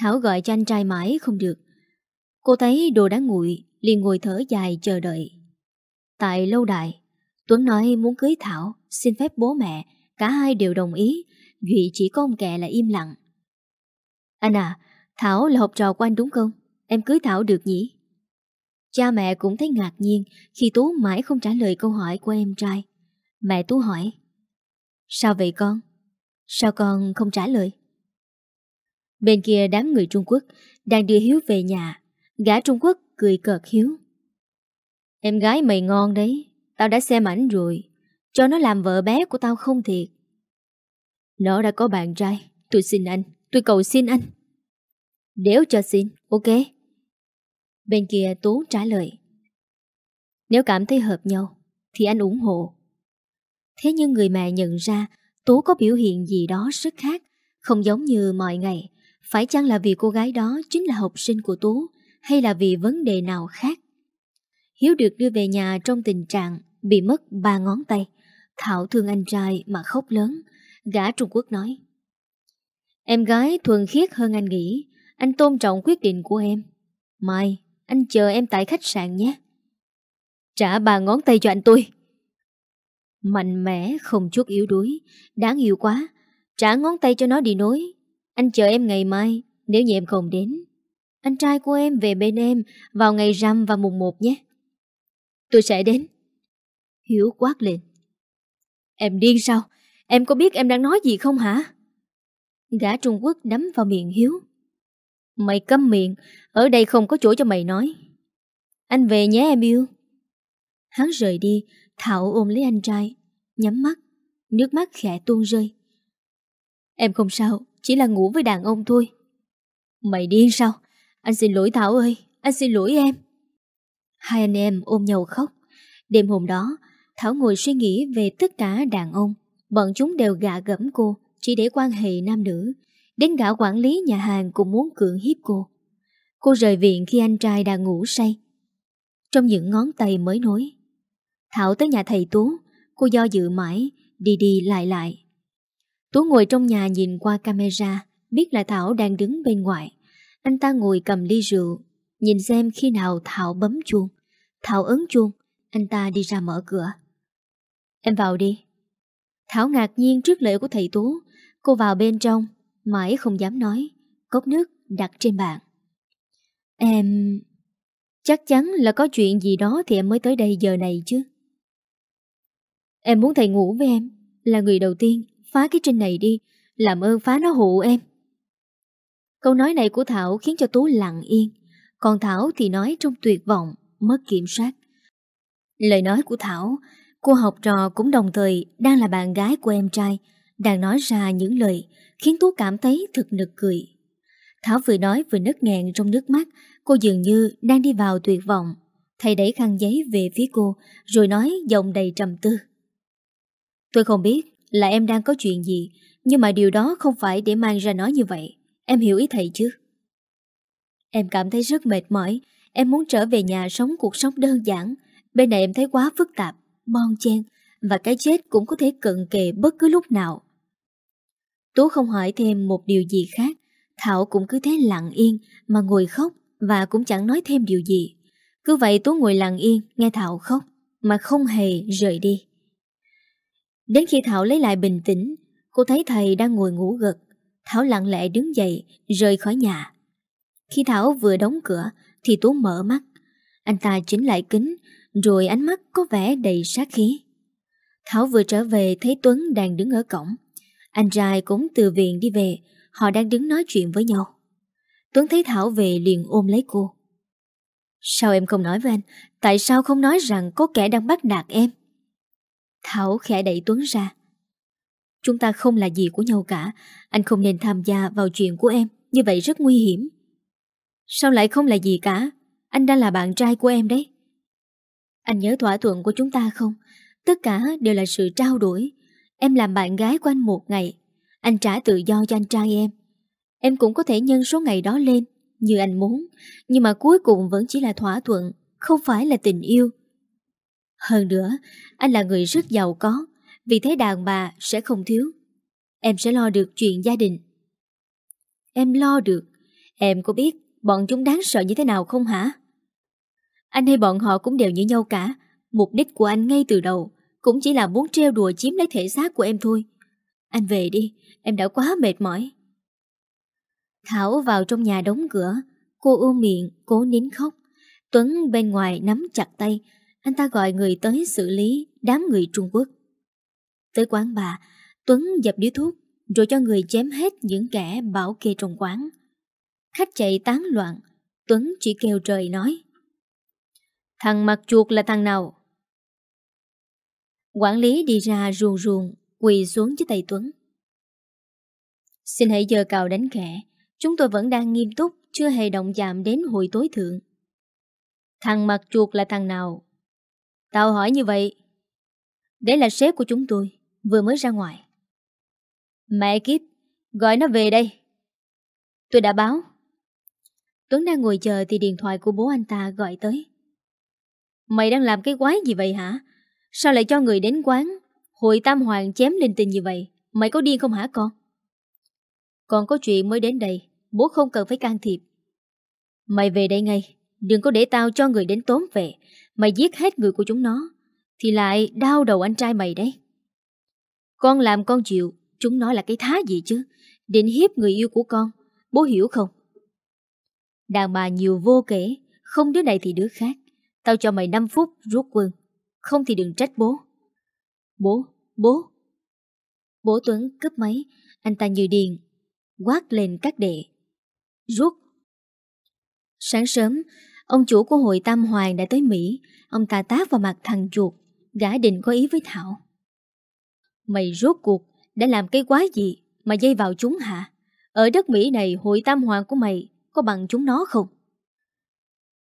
Thảo gọi cho anh trai mãi không được. Cô thấy đồ đã nguội, liền ngồi thở dài chờ đợi. Tại lâu đài, Tuấn nói muốn cưới Thảo, xin phép bố mẹ, cả hai đều đồng ý, Duy chỉ có ông kẹ là im lặng. Anh à, Thảo là học trò của anh đúng không? Em cưới Thảo được nhỉ? Cha mẹ cũng thấy ngạc nhiên khi Tú mãi không trả lời câu hỏi của em trai. Mẹ Tú hỏi Sao vậy con? Sao con không trả lời? Bên kia đám người Trung Quốc đang đưa Hiếu về nhà Gã Trung Quốc cười cợt hiếu Em gái mày ngon đấy, Tao đã xem ảnh rồi. Cho nó làm vợ bé của tao không thiệt. Nó đã có bạn trai, Tôi xin anh, Tôi cầu xin anh. Nếu cho xin, Ok? Bên kia Tú trả lời. Nếu cảm thấy hợp nhau, Thì anh ủng hộ. Thế nhưng người mẹ nhận ra Tú có biểu hiện gì đó rất khác, Không giống như mọi ngày. Phải chăng là vì cô gái đó Chính là học sinh của Tú, hay là vì vấn đề nào khác. Hiếu được đưa về nhà trong tình trạng bị mất ba ngón tay. Thảo thương anh trai mà khóc lớn. Gã Trung Quốc nói. Em gái thuần khiết hơn anh nghĩ. Anh tôn trọng quyết định của em. Mai, anh chờ em tại khách sạn nhé. Trả ba ngón tay cho anh tôi. Mạnh mẽ, không chút yếu đuối. Đáng yêu quá. Trả ngón tay cho nó đi nối. Anh chờ em ngày mai, nếu như em không đến. Anh trai của em về bên em vào ngày rằm và mùng một nhé. Tôi sẽ đến. Hiếu quát lên. Em điên sao? Em có biết em đang nói gì không hả? Gã Trung Quốc đấm vào miệng Hiếu. Mày câm miệng, ở đây không có chỗ cho mày nói. Anh về nhé em yêu. Hắn rời đi, Thảo ôm lấy anh trai, nhắm mắt, nước mắt khẽ tuôn rơi. Em không sao, chỉ là ngủ với đàn ông thôi. Mày điên sao? Anh xin lỗi Thảo ơi, anh xin lỗi em. Hai anh em ôm nhau khóc. Đêm hôm đó, Thảo ngồi suy nghĩ về tất cả đàn ông. Bọn chúng đều gạ gẫm cô, chỉ để quan hệ nam nữ. Đến gã quản lý nhà hàng cũng muốn cưỡng hiếp cô. Cô rời viện khi anh trai đang ngủ say. Trong những ngón tay mới nối. Thảo tới nhà thầy Tú, cô do dự mãi, đi đi lại lại. Tú ngồi trong nhà nhìn qua camera, biết là Thảo đang đứng bên ngoài. Anh ta ngồi cầm ly rượu, nhìn xem khi nào Thảo bấm chuông. Thảo ấn chuông, anh ta đi ra mở cửa. Em vào đi. Thảo ngạc nhiên trước lễ của thầy Tú. Cô vào bên trong, mãi không dám nói. Cốc nước đặt trên bàn. Em... Chắc chắn là có chuyện gì đó thì em mới tới đây giờ này chứ. Em muốn thầy ngủ với em, là người đầu tiên, phá cái trinh này đi, làm ơn phá nó hộ em. Câu nói này của Thảo khiến cho Tú lặng yên, còn Thảo thì nói trong tuyệt vọng, mất kiểm soát. Lời nói của Thảo, cô học trò cũng đồng thời đang là bạn gái của em trai, đang nói ra những lời khiến Tú cảm thấy thật nực cười. Thảo vừa nói vừa nứt nghẹn trong nước mắt, cô dường như đang đi vào tuyệt vọng. Thầy đẩy khăn giấy về phía cô, rồi nói giọng đầy trầm tư. Tôi không biết là em đang có chuyện gì, nhưng mà điều đó không phải để mang ra nói như vậy. Em hiểu ý thầy chứ? Em cảm thấy rất mệt mỏi, em muốn trở về nhà sống cuộc sống đơn giản. Bên này em thấy quá phức tạp, mon chen, và cái chết cũng có thể cận kề bất cứ lúc nào. Tú không hỏi thêm một điều gì khác, Thảo cũng cứ thế lặng yên mà ngồi khóc và cũng chẳng nói thêm điều gì. Cứ vậy Tú ngồi lặng yên nghe Thảo khóc mà không hề rời đi. Đến khi Thảo lấy lại bình tĩnh, cô thấy thầy đang ngồi ngủ gật. Thảo lặng lẽ đứng dậy, rời khỏi nhà. Khi Thảo vừa đóng cửa, thì Tú mở mắt. Anh ta chính lại kính, rồi ánh mắt có vẻ đầy sát khí. Thảo vừa trở về thấy Tuấn đang đứng ở cổng. Anh trai cũng từ viện đi về, họ đang đứng nói chuyện với nhau. Tuấn thấy Thảo về liền ôm lấy cô. Sao em không nói với anh? Tại sao không nói rằng có kẻ đang bắt nạt em? Thảo khẽ đẩy Tuấn ra. Chúng ta không là gì của nhau cả. Anh không nên tham gia vào chuyện của em. Như vậy rất nguy hiểm. Sao lại không là gì cả? Anh đang là bạn trai của em đấy. Anh nhớ thỏa thuận của chúng ta không? Tất cả đều là sự trao đổi. Em làm bạn gái của anh một ngày. Anh trả tự do cho anh trai em. Em cũng có thể nhân số ngày đó lên như anh muốn. Nhưng mà cuối cùng vẫn chỉ là thỏa thuận, không phải là tình yêu. Hơn nữa, anh là người rất giàu có, vì thế đàn bà sẽ không thiếu. Em sẽ lo được chuyện gia đình. Em lo được. Em có biết bọn chúng đáng sợ như thế nào không hả? Anh hay bọn họ cũng đều như nhau cả. Mục đích của anh ngay từ đầu cũng chỉ là muốn treo đùa chiếm lấy thể xác của em thôi. Anh về đi, em đã quá mệt mỏi. Thảo vào trong nhà đóng cửa, cô ôm miệng, cố nín khóc. Tuấn bên ngoài nắm chặt tay, anh ta gọi người tới xử lý đám người Trung Quốc. Tới quán bà, Tuấn dập điếu thuốc rồi cho người chém hết những kẻ bảo kê trong quán. Khách chạy tán loạn, Tuấn chỉ kêu trời nói. Thằng mặt chuột là thằng nào? Quản lý đi ra ruồn ruồn, quỳ xuống dưới tay Tuấn. Xin hãy giờ cào đánh khẽ, chúng tôi vẫn đang nghiêm túc, chưa hề động chạm đến hội tối thượng. Thằng mặt chuột là thằng nào? Tao hỏi như vậy. Đấy là sếp của chúng tôi, vừa mới ra ngoài. Mẹ kiếp, gọi nó về đây. Tôi đã báo. Tuấn đang ngồi chờ thì điện thoại của bố anh ta gọi tới. Mày đang làm cái quái gì vậy hả? Sao lại cho người đến quán? Hội Tam Hoàng chém linh tinh như vậy, Mày có điên không hả con? Còn có chuyện mới đến đây, Bố không cần phải can thiệp. Mày về đây ngay, Đừng có để tao cho người đến tốn về Mày giết hết người của chúng nó, Thì lại đau đầu anh trai mày đấy. Con làm con chịu, Chúng nó là cái thá gì chứ? Định hiếp người yêu của con, Bố hiểu không? Đàn bà nhiều vô kể. Không đứa này thì đứa khác. Tao cho mày 5 phút rút quân. Không thì đừng trách bố. Bố, bố. Bố Tuấn cướp máy. Anh ta như điền Quát lên các đệ. Rút. Sáng sớm Ông chủ của hội Tam Hoàng đã tới Mỹ. Ông ta tác vào mặt thằng chuột. Gã định có ý với Thảo. Mày rốt cuộc Đã làm cái quái gì Mà dây vào chúng hả? Ở đất Mỹ này hội Tam Hoàng của mày có bằng chúng nó không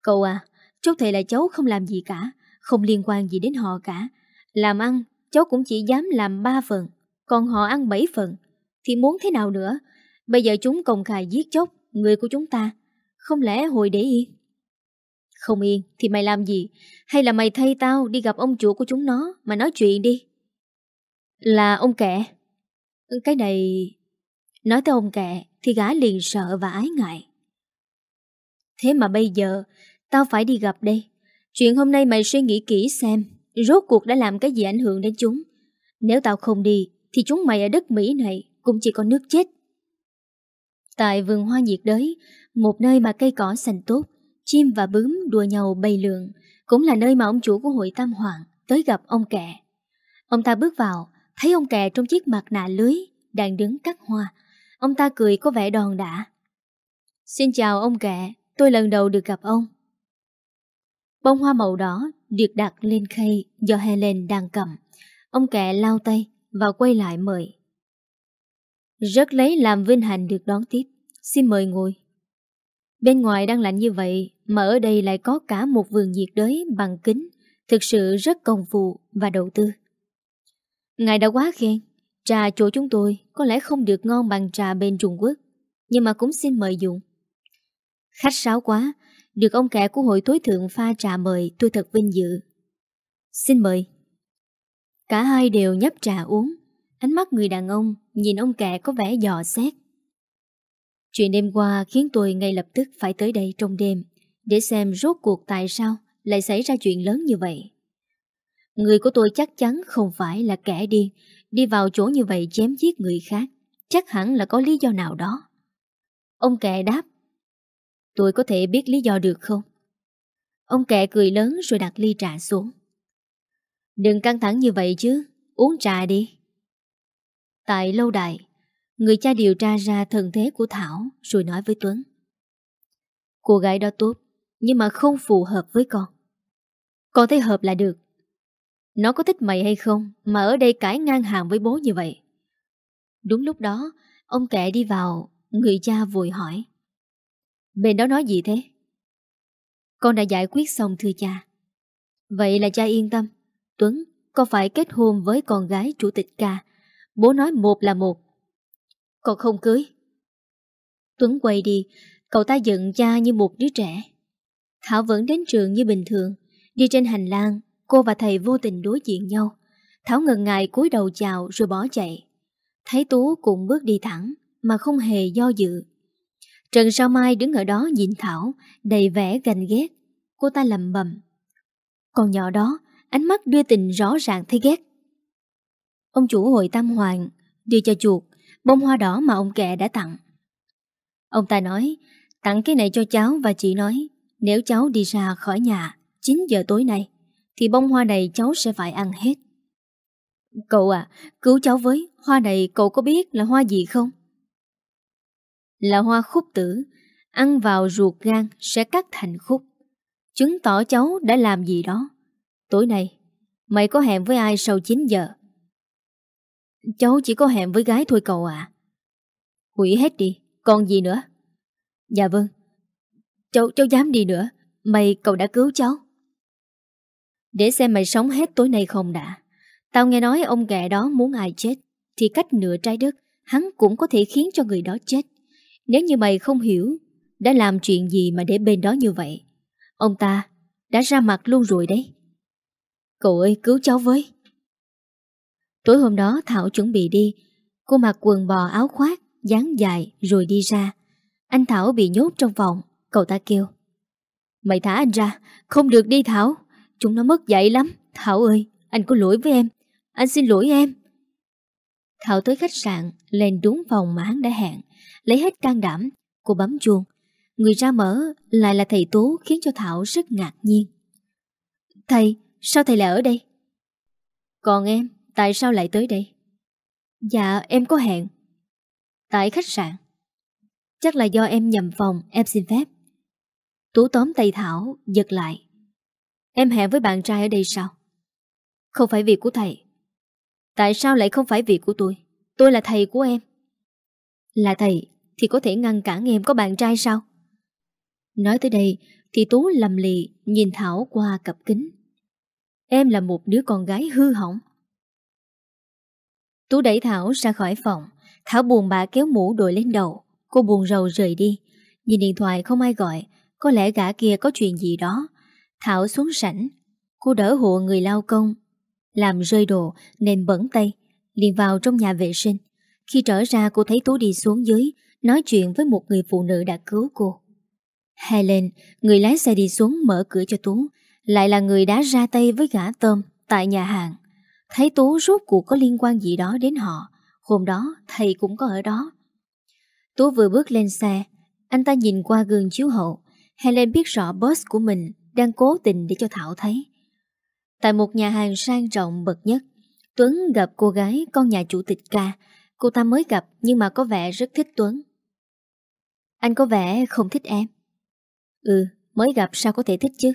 Cậu à cháu thề là cháu không làm gì cả Không liên quan gì đến họ cả. Làm ăn, cháu cũng chỉ dám làm 3 phần, còn họ ăn 7 phần. Thì muốn thế nào nữa? Bây giờ chúng công khai giết chóc người của chúng ta. Không lẽ hồi để yên? Không yên thì mày làm gì? Hay là mày thay tao đi gặp ông chủ của chúng nó mà nói chuyện đi? Là ông kẹ. Cái này... Nói tới ông kẹ thì gã liền sợ và ái ngại. Thế mà bây giờ tao phải đi gặp đây. Chuyện hôm nay mày suy nghĩ kỹ xem rốt cuộc đã làm cái gì ảnh hưởng đến chúng. Nếu tao không đi thì chúng mày ở đất Mỹ này cũng chỉ có nước chết. Tại vườn hoa nhiệt đới, một nơi mà cây cỏ xanh tốt, chim và bướm đùa nhau bay lượn, cũng là nơi mà ông chủ của hội Tam Hoàng tới gặp ông kẹ. Ông ta bước vào, thấy ông kẹ trong chiếc mặt nạ lưới, đang đứng cắt hoa. Ông ta cười có vẻ đòn đã. Xin chào ông kẹ, tôi lần đầu được gặp ông. Bông hoa màu đỏ được đặt lên khay do Helen đang cầm. Ông kẹ lao tay và quay lại mời. Rất lấy làm vinh hạnh được đón tiếp. Xin mời ngồi. Bên ngoài đang lạnh như vậy mà ở đây lại có cả một vườn nhiệt đới bằng kính. Thực sự rất công phu và đầu tư. Ngài đã quá khen. Trà chỗ chúng tôi có lẽ không được ngon bằng trà bên Trung Quốc. Nhưng mà cũng xin mời dùng. Khách sáo quá. Được ông kẻ của hội tối thượng pha trà mời, tôi thật vinh dự. Xin mời. Cả hai đều nhấp trà uống. Ánh mắt người đàn ông nhìn ông kẻ có vẻ dò xét. Chuyện đêm qua khiến tôi ngay lập tức phải tới đây trong đêm, để xem rốt cuộc tại sao lại xảy ra chuyện lớn như vậy. Người của tôi chắc chắn không phải là kẻ điên đi vào chỗ như vậy chém giết người khác. Chắc hẳn là có lý do nào đó. Ông kẻ đáp Tôi có thể biết lý do được không? Ông kẹ cười lớn rồi đặt ly trà xuống. Đừng căng thẳng như vậy chứ, uống trà đi. Tại lâu đài, người cha điều tra ra thân thế của Thảo rồi nói với Tuấn. Cô gái đó tốt, nhưng mà không phù hợp với con. Con thấy hợp là được. Nó có thích mày hay không mà ở đây cãi ngang hàng với bố như vậy? Đúng lúc đó, ông kẹ đi vào, người cha vội hỏi. Bên đó nói gì thế? Con đã giải quyết xong thưa cha. Vậy là cha yên tâm. Tuấn, con phải kết hôn với con gái chủ tịch ca. Bố nói một là một. Con không cưới. Tuấn quay đi. Cậu ta giận cha như một đứa trẻ. Thảo vẫn đến trường như bình thường. Đi trên hành lang Cô và thầy vô tình đối diện nhau. Thảo ngần ngại cúi đầu chào rồi bỏ chạy. Thấy Tú cũng bước đi thẳng Mà không hề do dự. Trần Sao Mai đứng ở đó nhìn Thảo Đầy vẻ ganh ghét Cô ta lầm bầm Còn nhỏ đó Ánh mắt đưa tình rõ ràng thấy ghét Ông chủ hội Tam Hoàng đưa cho chuột bông hoa đỏ mà ông kẹ đã tặng. Ông ta nói, tặng cái này cho cháu và chị nói, nếu cháu đi ra khỏi nhà 9 giờ tối nay, thì bông hoa này cháu sẽ phải ăn hết. Cậu à, cứu cháu với, hoa này cậu có biết là hoa gì không? Là hoa khúc tử, ăn vào ruột gan sẽ cắt thành khúc. Chứng tỏ cháu đã làm gì đó. Tối nay, mày có hẹn với ai sau 9 giờ? Cháu chỉ có hẹn với gái thôi cậu ạ. Hủy hết đi, còn gì nữa? Dạ vâng. Cháu, cháu dám đi nữa. Mày cậu đã cứu cháu. Để xem mày sống hết tối nay không đã. Tao nghe nói ông ghẹ đó muốn ai chết, thì cách nửa trái đất, hắn cũng có thể khiến cho người đó chết. Nếu như mày không hiểu, đã làm chuyện gì mà để bên đó như vậy. Ông ta đã ra mặt luôn rồi đấy. Cậu ơi cứu cháu với. Tối hôm đó Thảo chuẩn bị đi. Cô mặc quần bò áo khoác dáng dài rồi đi ra. Anh Thảo bị nhốt trong phòng Cậu ta kêu. Mày thả anh ra Không được đi Thảo. Chúng nó mất dạy lắm. Thảo ơi anh có lỗi với em. Anh xin lỗi em. Thảo tới khách sạn Lên đúng phòng mà hắn đã hẹn. Lấy hết can đảm Cô bấm chuông Người ra mở lại là thầy Tố Khiến cho Thảo rất ngạc nhiên Thầy, sao thầy lại ở đây? Còn em Tại sao lại tới đây? Dạ em có hẹn Tại khách sạn Chắc là do em nhầm phòng Em xin phép Tú tóm tay Thảo giật lại Em hẹn với bạn trai ở đây sao? Không phải việc của thầy Tại sao lại không phải việc của tôi? Tôi là thầy của em Là thầy thì có thể ngăn cản em có bạn trai sao? Nói tới đây, Thì Tú lầm lì nhìn Thảo qua cặp kính Em là một đứa con gái hư hỏng. Tú đẩy Thảo ra khỏi phòng. Thảo buồn bã kéo mũ đội lên đầu. Cô buồn rầu rời đi. Nhìn điện thoại không ai gọi. Có lẽ gã kia có chuyện gì đó. Thảo xuống sảnh. Cô đỡ hộ người lao công. Làm rơi đồ, nên bẩn tay. liền vào trong nhà vệ sinh. Khi trở ra, cô thấy Tú đi xuống dưới nói chuyện với một người phụ nữ đã cứu cô. Helen, người lái xe đi xuống mở cửa cho Tú, lại là người đã ra tay với gã tôm tại nhà hàng. Thấy Tú rốt cuộc có liên quan gì đó đến họ, hôm đó thầy cũng có ở đó. Tú vừa bước lên xe, anh ta nhìn qua gương chiếu hậu, Helen biết rõ boss của mình đang cố tình để cho Thảo thấy. Tại một nhà hàng sang trọng bậc nhất, Tuấn gặp cô gái con nhà chủ tịch ca. Cô ta mới gặp nhưng mà có vẻ rất thích Tuấn. Anh có vẻ không thích em. Ừ, mới gặp sao có thể thích chứ?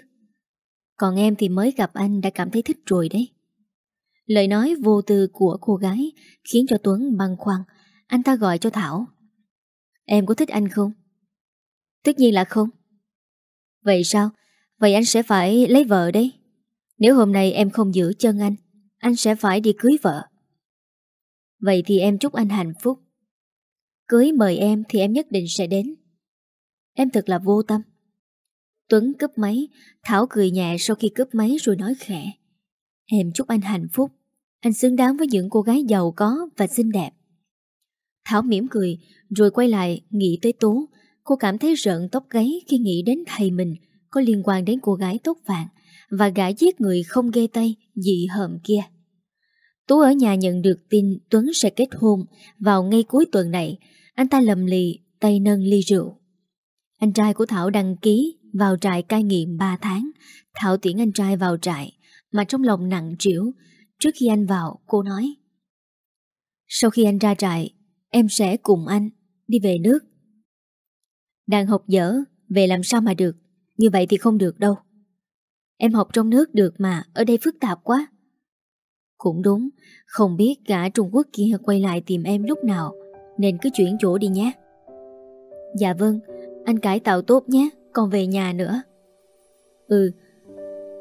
Còn em thì mới gặp anh đã cảm thấy thích rồi đấy. Lời nói vô tư của cô gái khiến cho Tuấn băng khoăn. Anh ta gọi cho Thảo. Em có thích anh không? Tất nhiên là không. Vậy sao? Vậy anh sẽ phải lấy vợ đấy. Nếu hôm nay em không giữ chân anh, anh sẽ phải đi cưới vợ. Vậy thì em chúc anh hạnh phúc. Cưới mời em thì em nhất định sẽ đến. Em thật là vô tâm. Tuấn cướp máy, Thảo cười nhẹ sau khi cướp máy rồi nói khẽ. Em chúc anh hạnh phúc. Anh xứng đáng với những cô gái giàu có và xinh đẹp. Thảo mỉm cười, rồi quay lại nghĩ tới Tú. Cô cảm thấy rợn tóc gáy khi nghĩ đến thầy mình có liên quan đến cô gái tốt vàng và gã giết người không ghê tay, dị hợm kia. Tú ở nhà nhận được tin Tuấn sẽ kết hôn vào ngay cuối tuần này. Anh ta lầm lì, tay nâng ly rượu. Anh trai của Thảo đăng ký vào trại cai nghiện 3 tháng. Thảo tiễn anh trai vào trại, mà trong lòng nặng trĩu. Trước khi anh vào, cô nói Sau khi anh ra trại, em sẽ cùng anh đi về nước. Đang học dở, về làm sao mà được, như vậy thì không được đâu. Em học trong nước được mà, ở đây phức tạp quá. Cũng đúng, không biết cả Trung Quốc kia quay lại tìm em lúc nào, nên cứ chuyển chỗ đi nhé. Dạ vâng, anh cải tạo tốt nhé, còn về nhà nữa. Ừ,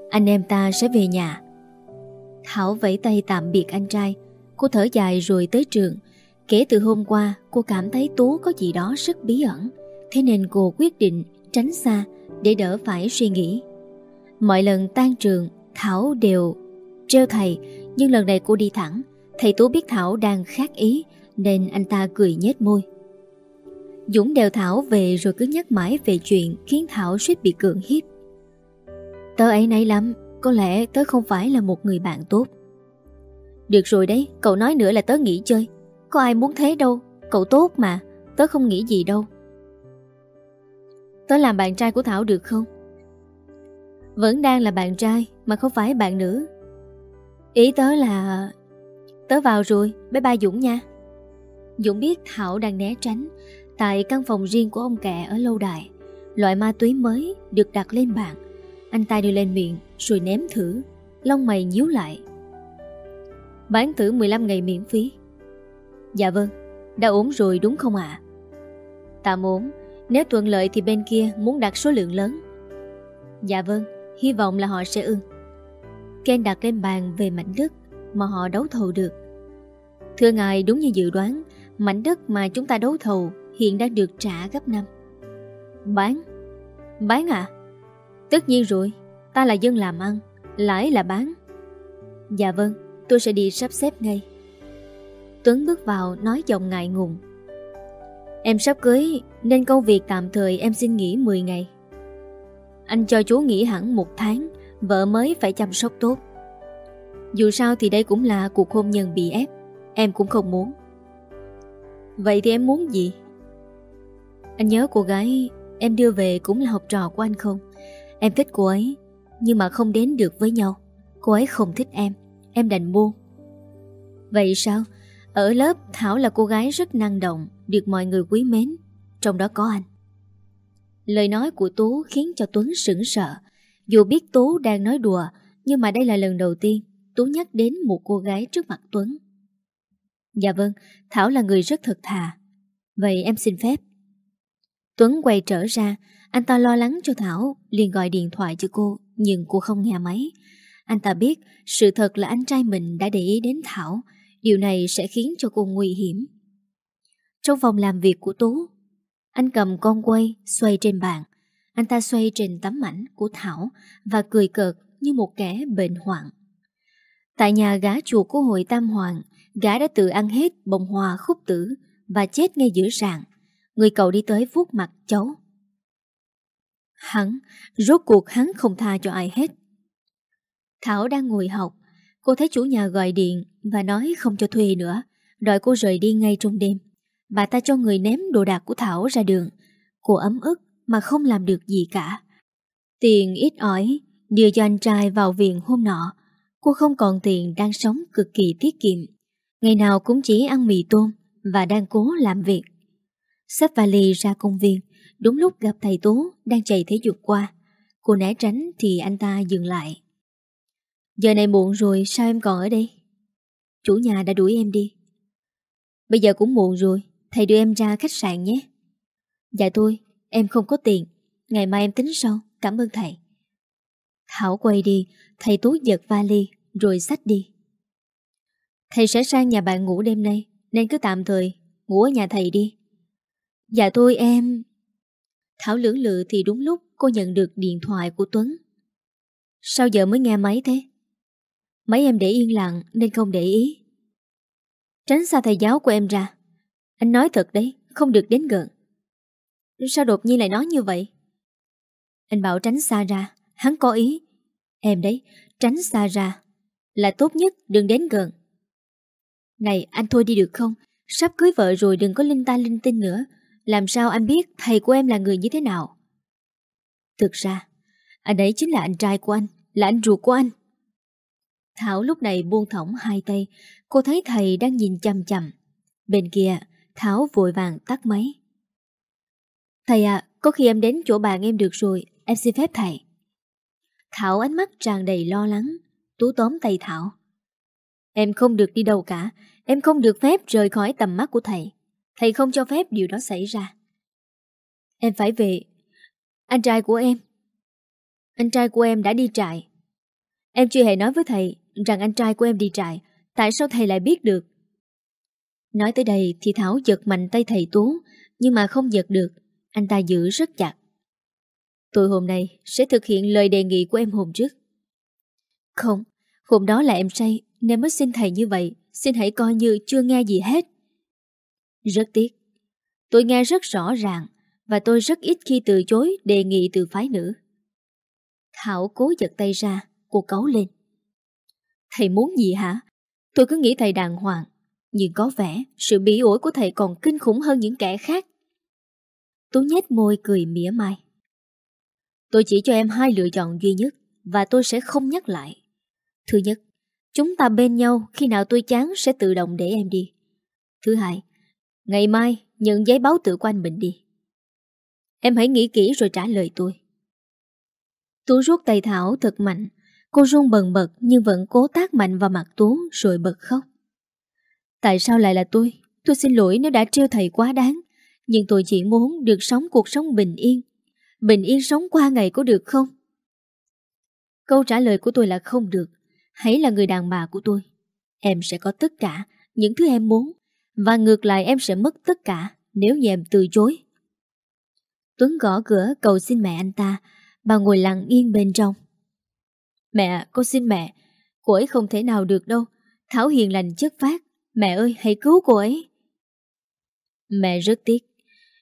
anh em ta sẽ về nhà. Thảo vẫy tay tạm biệt anh trai, cô thở dài rồi tới trường. Kể từ hôm qua, cô cảm thấy Tú có gì đó rất bí ẩn, thế nên cô quyết định tránh xa để đỡ phải suy nghĩ. Mọi lần tan trường, Thảo đều trêu thầy, nhưng lần này cô đi thẳng. Thầy Tú biết Thảo đang khác ý, nên anh ta cười nhếch môi. Dũng đèo Thảo về rồi cứ nhắc mãi về chuyện khiến Thảo suýt bị cưỡng hiếp. Tớ ấy nấy lắm, có lẽ tớ không phải là một người bạn tốt. Được rồi đấy, cậu nói nữa là tớ nghỉ chơi. Có ai muốn thế đâu, cậu tốt mà, tớ không nghĩ gì đâu. Tớ làm bạn trai của Thảo được không? Vẫn đang là bạn trai mà không phải bạn nữ. Ý tớ là... Tớ vào rồi, bye bye Dũng nha. Dũng biết Thảo đang né tránh. Tại căn phòng riêng của ông kẹ ở lâu đài, Loại ma túy mới được đặt lên bàn. Anh ta đưa lên miệng Rồi ném thử, Lông mày nhíu lại. Bán thử 15 ngày miễn phí. Dạ vâng Đã ổn rồi đúng không ạ? À? Tạm ổn, Nếu thuận lợi thì bên kia muốn đặt số lượng lớn. Dạ vâng Hy vọng là họ sẽ ưng. Ken đặt lên bàn về mảnh đất Mà họ đấu thầu được. Thưa ngài, đúng như dự đoán Mảnh đất mà chúng ta đấu thầu hiện đang được trả gấp năm. Bán? Bán à? Tất nhiên rồi, ta là dân làm ăn, lãi là bán. Dạ vâng, tôi sẽ đi sắp xếp ngay. Tuấn bước vào nói giọng ngại ngùng. Em sắp cưới nên công việc tạm thời em xin nghỉ 10 ngày. Anh cho chú nghỉ hẳn một tháng, vợ mới phải chăm sóc tốt. Dù sao thì đây cũng là cuộc hôn nhân bị ép, em cũng không muốn. Vậy thì em muốn gì? Anh nhớ cô gái em đưa về cũng là học trò của anh không? Em thích cô ấy, nhưng mà không đến được với nhau. Cô ấy không thích em, em đành buông. Vậy sao? Ở lớp Thảo là cô gái rất năng động, được mọi người quý mến, trong đó có anh. Lời nói của Tú khiến cho Tuấn sững sợ. Dù biết Tú đang nói đùa, nhưng mà đây là lần đầu tiên Tú nhắc đến một cô gái trước mặt Tuấn. Dạ vâng, Thảo là người rất thật thà. Vậy em xin phép. Tuấn quay trở ra, anh ta lo lắng cho Thảo, liền gọi điện thoại cho cô, nhưng cô không nghe máy. Anh ta biết sự thật là anh trai mình đã để ý đến Thảo. Điều này sẽ khiến cho cô nguy hiểm. Trong phòng làm việc của Tú, anh cầm con quay xoay trên bàn. Anh ta xoay trên tấm ảnh của Thảo và cười cợt như một kẻ bệnh hoạn. Tại nhà gá chùa của hội Tam Hoàng, gã đã tự ăn hết bông hoa khúc tử và chết ngay giữa sàn. Người cậu đi tới vuốt mặt cháu. Hắn, rốt cuộc hắn không tha cho ai hết. Thảo đang ngồi học, cô thấy chủ nhà gọi điện và nói không cho thuê nữa, đòi cô rời đi ngay trong đêm. Bà ta cho người ném đồ đạc của Thảo ra đường. Cô ấm ức mà không làm được gì cả. Tiền ít ỏi, đưa cho anh trai vào viện hôm nọ. Cô không còn tiền đang sống cực kỳ tiết kiệm. Ngày nào cũng chỉ ăn mì tôm và đang cố làm việc. Xách vali ra công viên, đúng lúc gặp thầy Tố đang chạy thể dục qua. Cô né tránh thì anh ta dừng lại. Giờ này muộn rồi sao em còn ở đây? Chủ nhà đã đuổi em đi. Bây giờ cũng muộn rồi, thầy đưa em ra khách sạn nhé. Dạ tôi, em không có tiền, ngày mai em tính sau, cảm ơn thầy. Thảo quay đi, thầy Tú giật vali rồi xách đi. Thầy sẽ sang nhà bạn ngủ đêm nay, nên cứ tạm thời ngủ ở nhà thầy đi. Dạ tôi em... Thảo lưỡng lự thì đúng lúc cô nhận được điện thoại của Tuấn. Sao giờ mới nghe máy thế? Mấy em để yên lặng nên không để ý. Tránh xa thầy giáo của em ra. Anh nói thật đấy, không được đến gần. Sao đột nhiên lại nói như vậy? Anh bảo tránh xa ra, hắn có ý. Em đấy, tránh xa ra. Là tốt nhất đừng đến gần. Này anh thôi đi được không? Sắp cưới vợ rồi đừng có linh ta linh tinh nữa. Làm sao anh biết thầy của em là người như thế nào? Thực ra, anh ấy chính là anh trai của anh, là anh ruột của anh. Thảo lúc này buông thõng hai tay, cô thấy thầy đang nhìn chăm chăm. Bên kia, Thảo vội vàng tắt máy. Thầy à, có khi em đến chỗ bạn em được rồi, em xin phép thầy. Thảo ánh mắt tràn đầy lo lắng, tú tóm tay Thảo. Em không được đi đâu cả, em không được phép rời khỏi tầm mắt của thầy. Thầy không cho phép điều đó xảy ra. Em phải về. Anh trai của em. Anh trai của em đã đi trại. Em chưa hề nói với thầy rằng anh trai của em đi trại. Tại sao thầy lại biết được? Nói tới đây thì Thảo giật mạnh tay thầy Tú, nhưng mà không giật được. Anh ta giữ rất chặt. Tôi hôm nay sẽ thực hiện lời đề nghị của em hôm trước. Không, hôm đó là em say nên mới xin thầy như vậy. Xin hãy coi như chưa nghe gì hết. Rất tiếc. Tôi nghe rất rõ ràng và tôi rất ít khi từ chối đề nghị từ phái nữ. Thảo cố giật tay ra, cô cấu lên. Thầy muốn gì hả? Tôi cứ nghĩ thầy đàng hoàng, nhưng có vẻ sự bỉ ổi của thầy còn kinh khủng hơn những kẻ khác. Tú nhét môi cười mỉa mai. Tôi chỉ cho em hai lựa chọn duy nhất và tôi sẽ không nhắc lại. Thứ nhất, chúng ta bên nhau khi nào tôi chán sẽ tự động để em đi. Thứ hai, ngày mai nhận giấy báo tự của anh mình đi. Em hãy nghĩ kỹ rồi trả lời tôi. Tú rút tay Thảo thật mạnh. Cô run bần bật nhưng vẫn cố tác mạnh vào mặt Tú rồi bật khóc. Tại sao lại là tôi? Tôi xin lỗi nếu đã trêu thầy quá đáng. Nhưng tôi chỉ muốn được sống cuộc sống bình yên. Bình yên sống qua ngày có được không? Câu trả lời của tôi là không được. Hãy là người đàn bà của tôi. Em sẽ có tất cả những thứ em muốn. Và ngược lại em sẽ mất tất cả nếu như em từ chối. Tuấn gõ cửa cầu xin mẹ anh ta. Bà ngồi lặng yên bên trong. Mẹ, con xin mẹ. Cô ấy không thể nào được đâu. Thảo hiền lành chất phát. Mẹ ơi, hãy cứu cô ấy. Mẹ rất tiếc.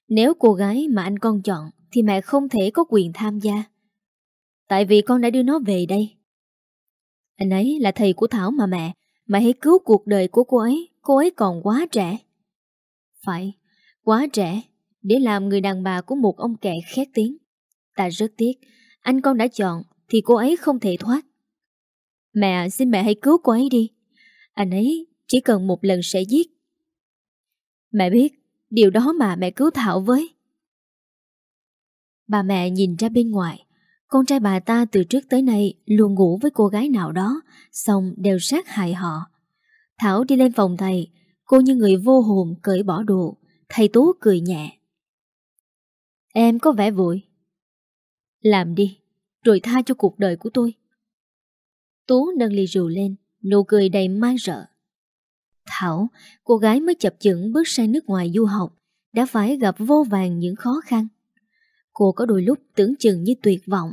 Nếu cô gái mà anh con chọn thì mẹ không thể có quyền tham gia. Tại vì con đã đưa nó về đây. Anh ấy là thầy của Thảo mà mẹ. Mẹ hãy cứu cuộc đời của cô ấy. Cô ấy còn quá trẻ. Phải, quá trẻ để làm người đàn bà của một ông kẻ khét tiếng. Ta rất tiếc, anh con đã chọn thì cô ấy không thể thoát. Mẹ xin mẹ hãy cứu cô ấy đi. Anh ấy chỉ cần một lần sẽ giết. Mẹ biết, điều đó mà mẹ cứu Thảo với. Bà mẹ nhìn ra bên ngoài, con trai bà ta từ trước tới nay luôn ngủ với cô gái nào đó, xong đều sát hại họ. Thảo đi lên phòng thầy, cô như người vô hồn cởi bỏ đồ, thầy Tú cười nhẹ. Em có vẻ vội. Làm đi, rồi tha cho cuộc đời của tôi. Tú nâng ly rượu lên, nụ cười đầy man rợ. Thảo, cô gái mới chập chững bước sang nước ngoài du học, đã phải gặp vô vàng những khó khăn. Cô có đôi lúc tưởng chừng như tuyệt vọng.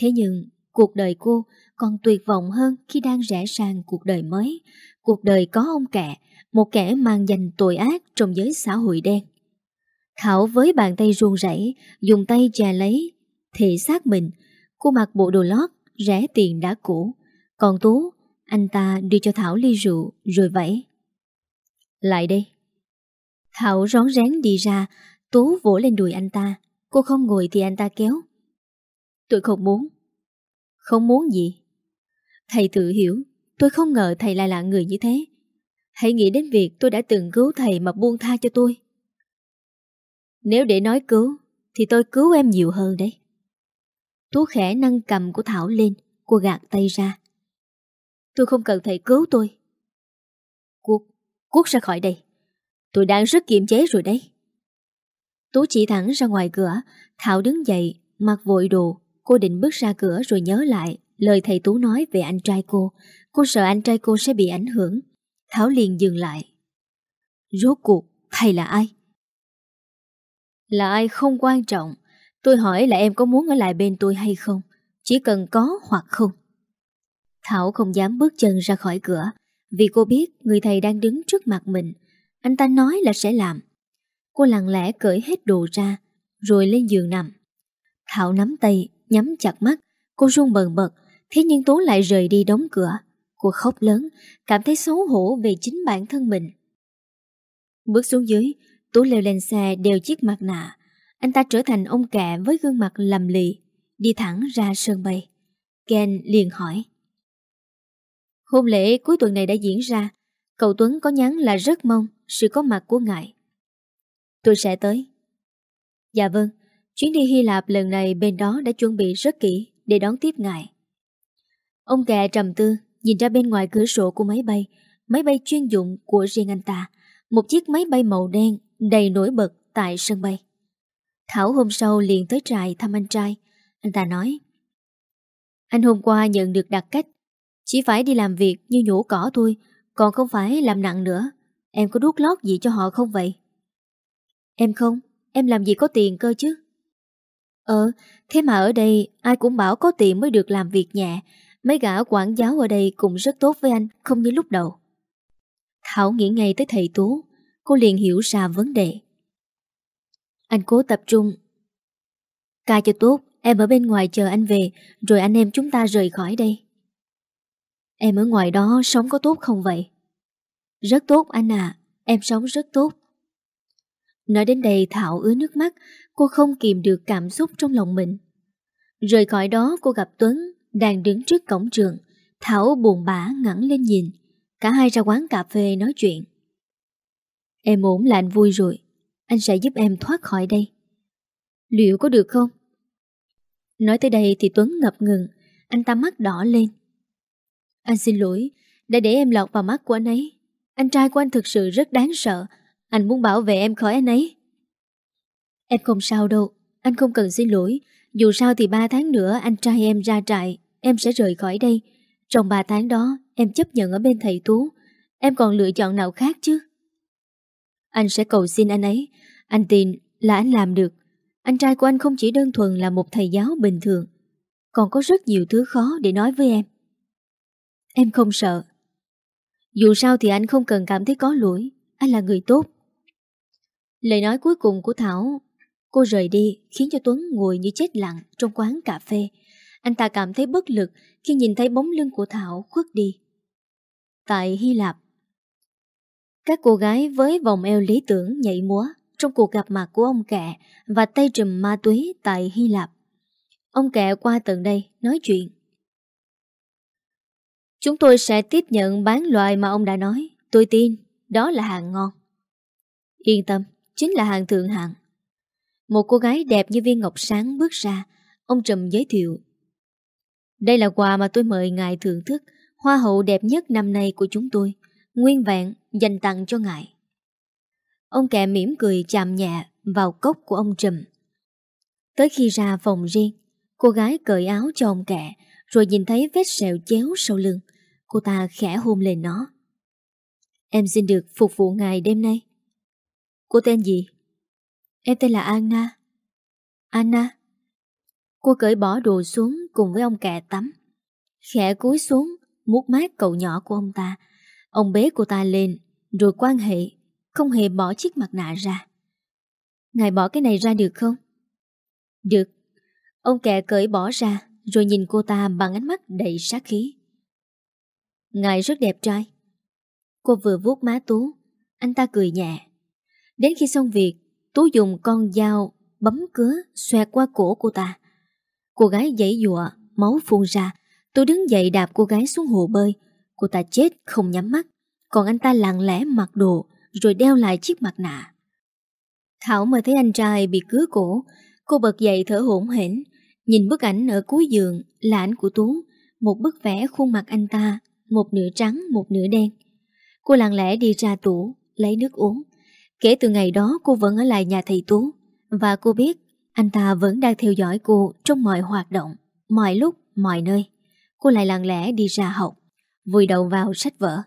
Thế nhưng, cuộc đời cô còn tuyệt vọng hơn khi đang rẽ sang cuộc đời mới, cuộc đời có ông kẹ, một kẻ mang danh tội ác trong giới xã hội đen. Thảo với bàn tay run rẩy dùng tay chà lấy thể xác mình, cô mặc bộ đồ lót, rẻ tiền đã cũ. Còn Tú, anh ta đưa cho Thảo ly rượu rồi vẫy. Lại đây. Thảo rón rén đi ra, Tú vỗ lên đùi anh ta. Cô không ngồi thì anh ta kéo. Tôi không muốn. Không muốn gì? Thầy tự hiểu, tôi không ngờ thầy lại là người như thế. Hãy nghĩ đến việc tôi đã từng cứu thầy mà buông tha cho tôi. Nếu để nói cứu, thì tôi cứu em nhiều hơn đấy. Tú khẽ nâng cầm của Thảo lên, cô gạt tay ra. Tôi không cần thầy cứu tôi. Cuốc, cuốc ra khỏi đây. Tôi đang rất kiềm chế rồi đấy. Tú chỉ thẳng ra ngoài cửa, Thảo đứng dậy, mặc vội đồ. Cô định bước ra cửa rồi nhớ lại lời thầy Tú nói về anh trai cô. Cô sợ anh trai cô sẽ bị ảnh hưởng. Thảo liền dừng lại. Rốt cuộc, thầy là ai? Là ai không quan trọng. Tôi hỏi là em có muốn ở lại bên tôi hay không? Chỉ cần có hoặc không. Thảo không dám bước chân ra khỏi cửa vì cô biết người thầy đang đứng trước mặt mình. Anh ta nói là sẽ làm. Cô lặng lẽ cởi hết đồ ra rồi lên giường nằm. Thảo nắm tay, nhắm chặt mắt. Cô run bần bật thế nhưng Tố lại rời đi đóng cửa. Cô khóc lớn, cảm thấy xấu hổ về chính bản thân mình. Bước xuống dưới, Tú leo lên xe đeo chiếc mặt nạ. Anh ta trở thành ông kẹ với gương mặt lầm lì, đi thẳng ra sân bay. Ken liền hỏi. Hôn lễ cuối tuần này đã diễn ra, cậu Tuấn có nhắn là rất mong sự có mặt của ngài. Tôi sẽ tới. Dạ vâng, chuyến đi Hy Lạp lần này bên đó đã chuẩn bị rất kỹ để đón tiếp ngài. Ông kẹ trầm tư, nhìn ra bên ngoài cửa sổ của máy bay, máy bay chuyên dụng của riêng anh ta, một chiếc máy bay màu đen đầy nổi bật tại sân bay. Thảo hôm sau liền tới trại thăm anh trai. Anh ta nói Anh hôm qua nhận được đặc cách Chỉ phải đi làm việc như nhổ cỏ thôi Còn không phải làm nặng nữa Em có đút lót gì cho họ không vậy? Em không? Em làm gì có tiền cơ chứ? Ờ Thế mà ở đây ai cũng bảo có tiền mới được làm việc nhẹ Mấy gã quản giáo ở đây cũng rất tốt với anh, Không như lúc đầu. Thảo nghĩ ngay tới thầy Tú. Cô liền hiểu ra vấn đề. Anh cố tập trung. Ca cho tốt, Em ở bên ngoài chờ anh về, Rồi anh em chúng ta rời khỏi đây. Em ở ngoài đó sống có tốt không vậy? Rất tốt anh à Em sống rất tốt. Nói đến đây Thảo ứa nước mắt, Cô không kìm được cảm xúc trong lòng mình. Rời khỏi đó, cô gặp Tuấn Đang đứng trước cổng trường. Thảo buồn bã ngẩng lên nhìn. Cả hai ra quán cà phê nói chuyện. Em ổn là anh vui rồi. Anh sẽ giúp em thoát khỏi đây. Liệu có được không? Nói tới đây thì Tuấn ngập ngừng. Anh ta mắt đỏ lên. Anh xin lỗi, Đã để em lọt vào mắt của anh ấy. Anh trai của anh thực sự rất đáng sợ. Anh muốn bảo vệ em khỏi anh ấy. Em không sao đâu, Anh không cần xin lỗi. Dù sao thì 3 tháng nữa anh trai em ra trại, Em sẽ rời khỏi đây. Trong 3 tháng đó, em chấp nhận ở bên thầy Tú. Em còn lựa chọn nào khác chứ? Anh sẽ cầu xin anh ấy. Anh tin là anh làm được. Anh trai của anh không chỉ đơn thuần là một thầy giáo bình thường, Còn có rất nhiều thứ khó để nói với em. Em không sợ. Dù sao thì anh không cần cảm thấy có lỗi. Anh là người tốt. Lời nói cuối cùng của Thảo Cô rời đi khiến cho Tuấn ngồi như chết lặng trong quán cà phê Anh ta cảm thấy bất lực khi nhìn thấy bóng lưng của Thảo khuất đi Tại Hy Lạp các cô gái với vòng eo lý tưởng nhảy múa trong cuộc gặp mặt của ông kẹ và tay trùm ma túy tại Hy Lạp. Ông kẹ qua tận đây nói chuyện. Chúng tôi sẽ tiếp nhận bán loại mà ông đã nói. Tôi tin, đó là hàng ngon. Yên tâm, chính là hàng thượng hạng. Một cô gái đẹp như viên ngọc sáng bước ra, ông trầm giới thiệu. Đây là quà mà tôi mời ngài thưởng thức, hoa hậu đẹp nhất năm nay của chúng tôi nguyên vẹn dành tặng cho ngài. Ông kẹ mỉm cười chạm nhẹ vào cốc của ông trầm Tới khi ra phòng riêng, cô gái cởi áo cho ông kẹ, Rồi nhìn thấy vết sẹo chéo sau lưng Cô ta khẽ hôn lên nó Em xin được phục vụ ngài đêm nay Cô tên gì? Em tên là Anna. Anna? Cô cởi bỏ đồ xuống cùng với ông kẹ tắm. Khẽ cúi xuống Mút mát cậu nhỏ của ông ta. Ông bế cô ta lên Rồi quan hệ Không hề bỏ chiếc mặt nạ ra. Ngài bỏ cái này ra được không? Được. Ông kẹ cởi bỏ ra Rồi nhìn cô ta bằng ánh mắt đầy sát khí. Ngài rất đẹp trai. Cô vừa vuốt má Tú Anh ta cười nhẹ Đến khi xong việc, Tú dùng con dao bấm cứa xoẹt qua cổ cô ta. Cô gái dãy dụa Máu phun ra. Tú đứng dậy đạp cô gái xuống hồ bơi. Cô ta chết không nhắm mắt. Còn anh ta lặng lẽ mặc đồ, Rồi đeo lại chiếc mặt nạ. Thảo mời thấy anh trai bị cứa cổ. Cô bật dậy thở hổn hển. Nhìn bức ảnh ở cuối giường là ảnh của Tú. Một bức vẽ khuôn mặt anh ta, Một nửa trắng, một nửa đen. Cô lặng lẽ đi ra tủ, Lấy nước uống. Kể từ ngày đó cô vẫn ở lại nhà thầy Tú. Và cô biết anh ta vẫn đang theo dõi cô Trong mọi hoạt động Mọi lúc, mọi nơi. Cô lại lặng lẽ đi ra học Vùi đầu vào sách vở.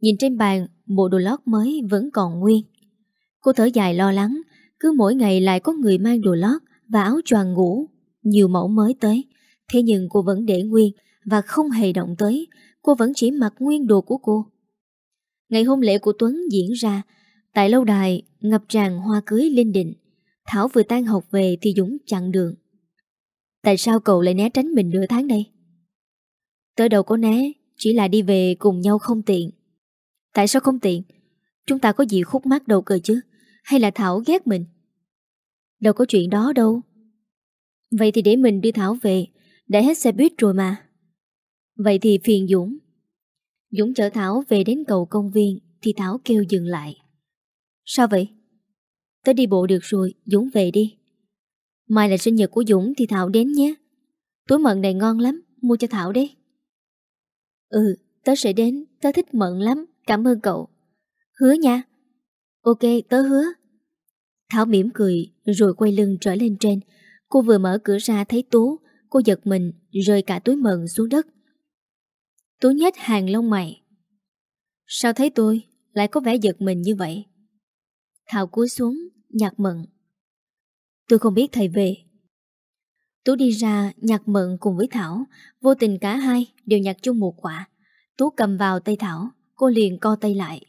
Nhìn trên bàn Bộ đồ lót mới vẫn còn nguyên. Cô thở dài lo lắng Cứ mỗi ngày lại có người mang đồ lót Và áo choàng ngủ Nhiều mẫu mới tới. Thế nhưng cô vẫn để nguyên Và không hề động tới Cô vẫn chỉ mặc nguyên đồ của cô. Ngày hôn lễ của Tuấn diễn ra Tại lâu đài, ngập tràn hoa cưới linh định Thảo vừa tan học về thì Dũng chặn đường. Tại sao cậu lại né tránh mình nửa tháng đây? Tớ đâu có né, Chỉ là đi về cùng nhau không tiện. Tại sao không tiện? Chúng ta có gì khúc mắc đâu cơ chứ? Hay là Thảo ghét mình? Đâu có chuyện đó đâu. Vậy thì để mình đưa Thảo về, Đã hết xe buýt rồi mà. Vậy thì phiền Dũng. Dũng chở Thảo về đến cầu công viên Thì Thảo kêu dừng lại. Sao vậy? Tớ đi bộ được rồi, Dũng về đi. Mai là sinh nhật của Dũng thì Thảo đến nhé. Túi mận này ngon lắm Mua cho Thảo đi Ừ, tớ sẽ đến Tớ thích mận lắm, cảm ơn cậu. Hứa nha. Ok, tớ hứa. Thảo mỉm cười rồi quay lưng trở lên trên. Cô vừa mở cửa ra thấy Tú Cô giật mình rơi cả túi mận xuống đất. Tú nhếch hàng lông mày. Sao thấy tôi Lại có vẻ giật mình như vậy? Thảo cúi xuống nhặt mận. Tôi không biết thầy về. Tú đi ra nhặt mận cùng với Thảo. Vô tình cả hai đều nhặt chung một quả. Tú cầm vào tay Thảo, Cô liền co tay lại.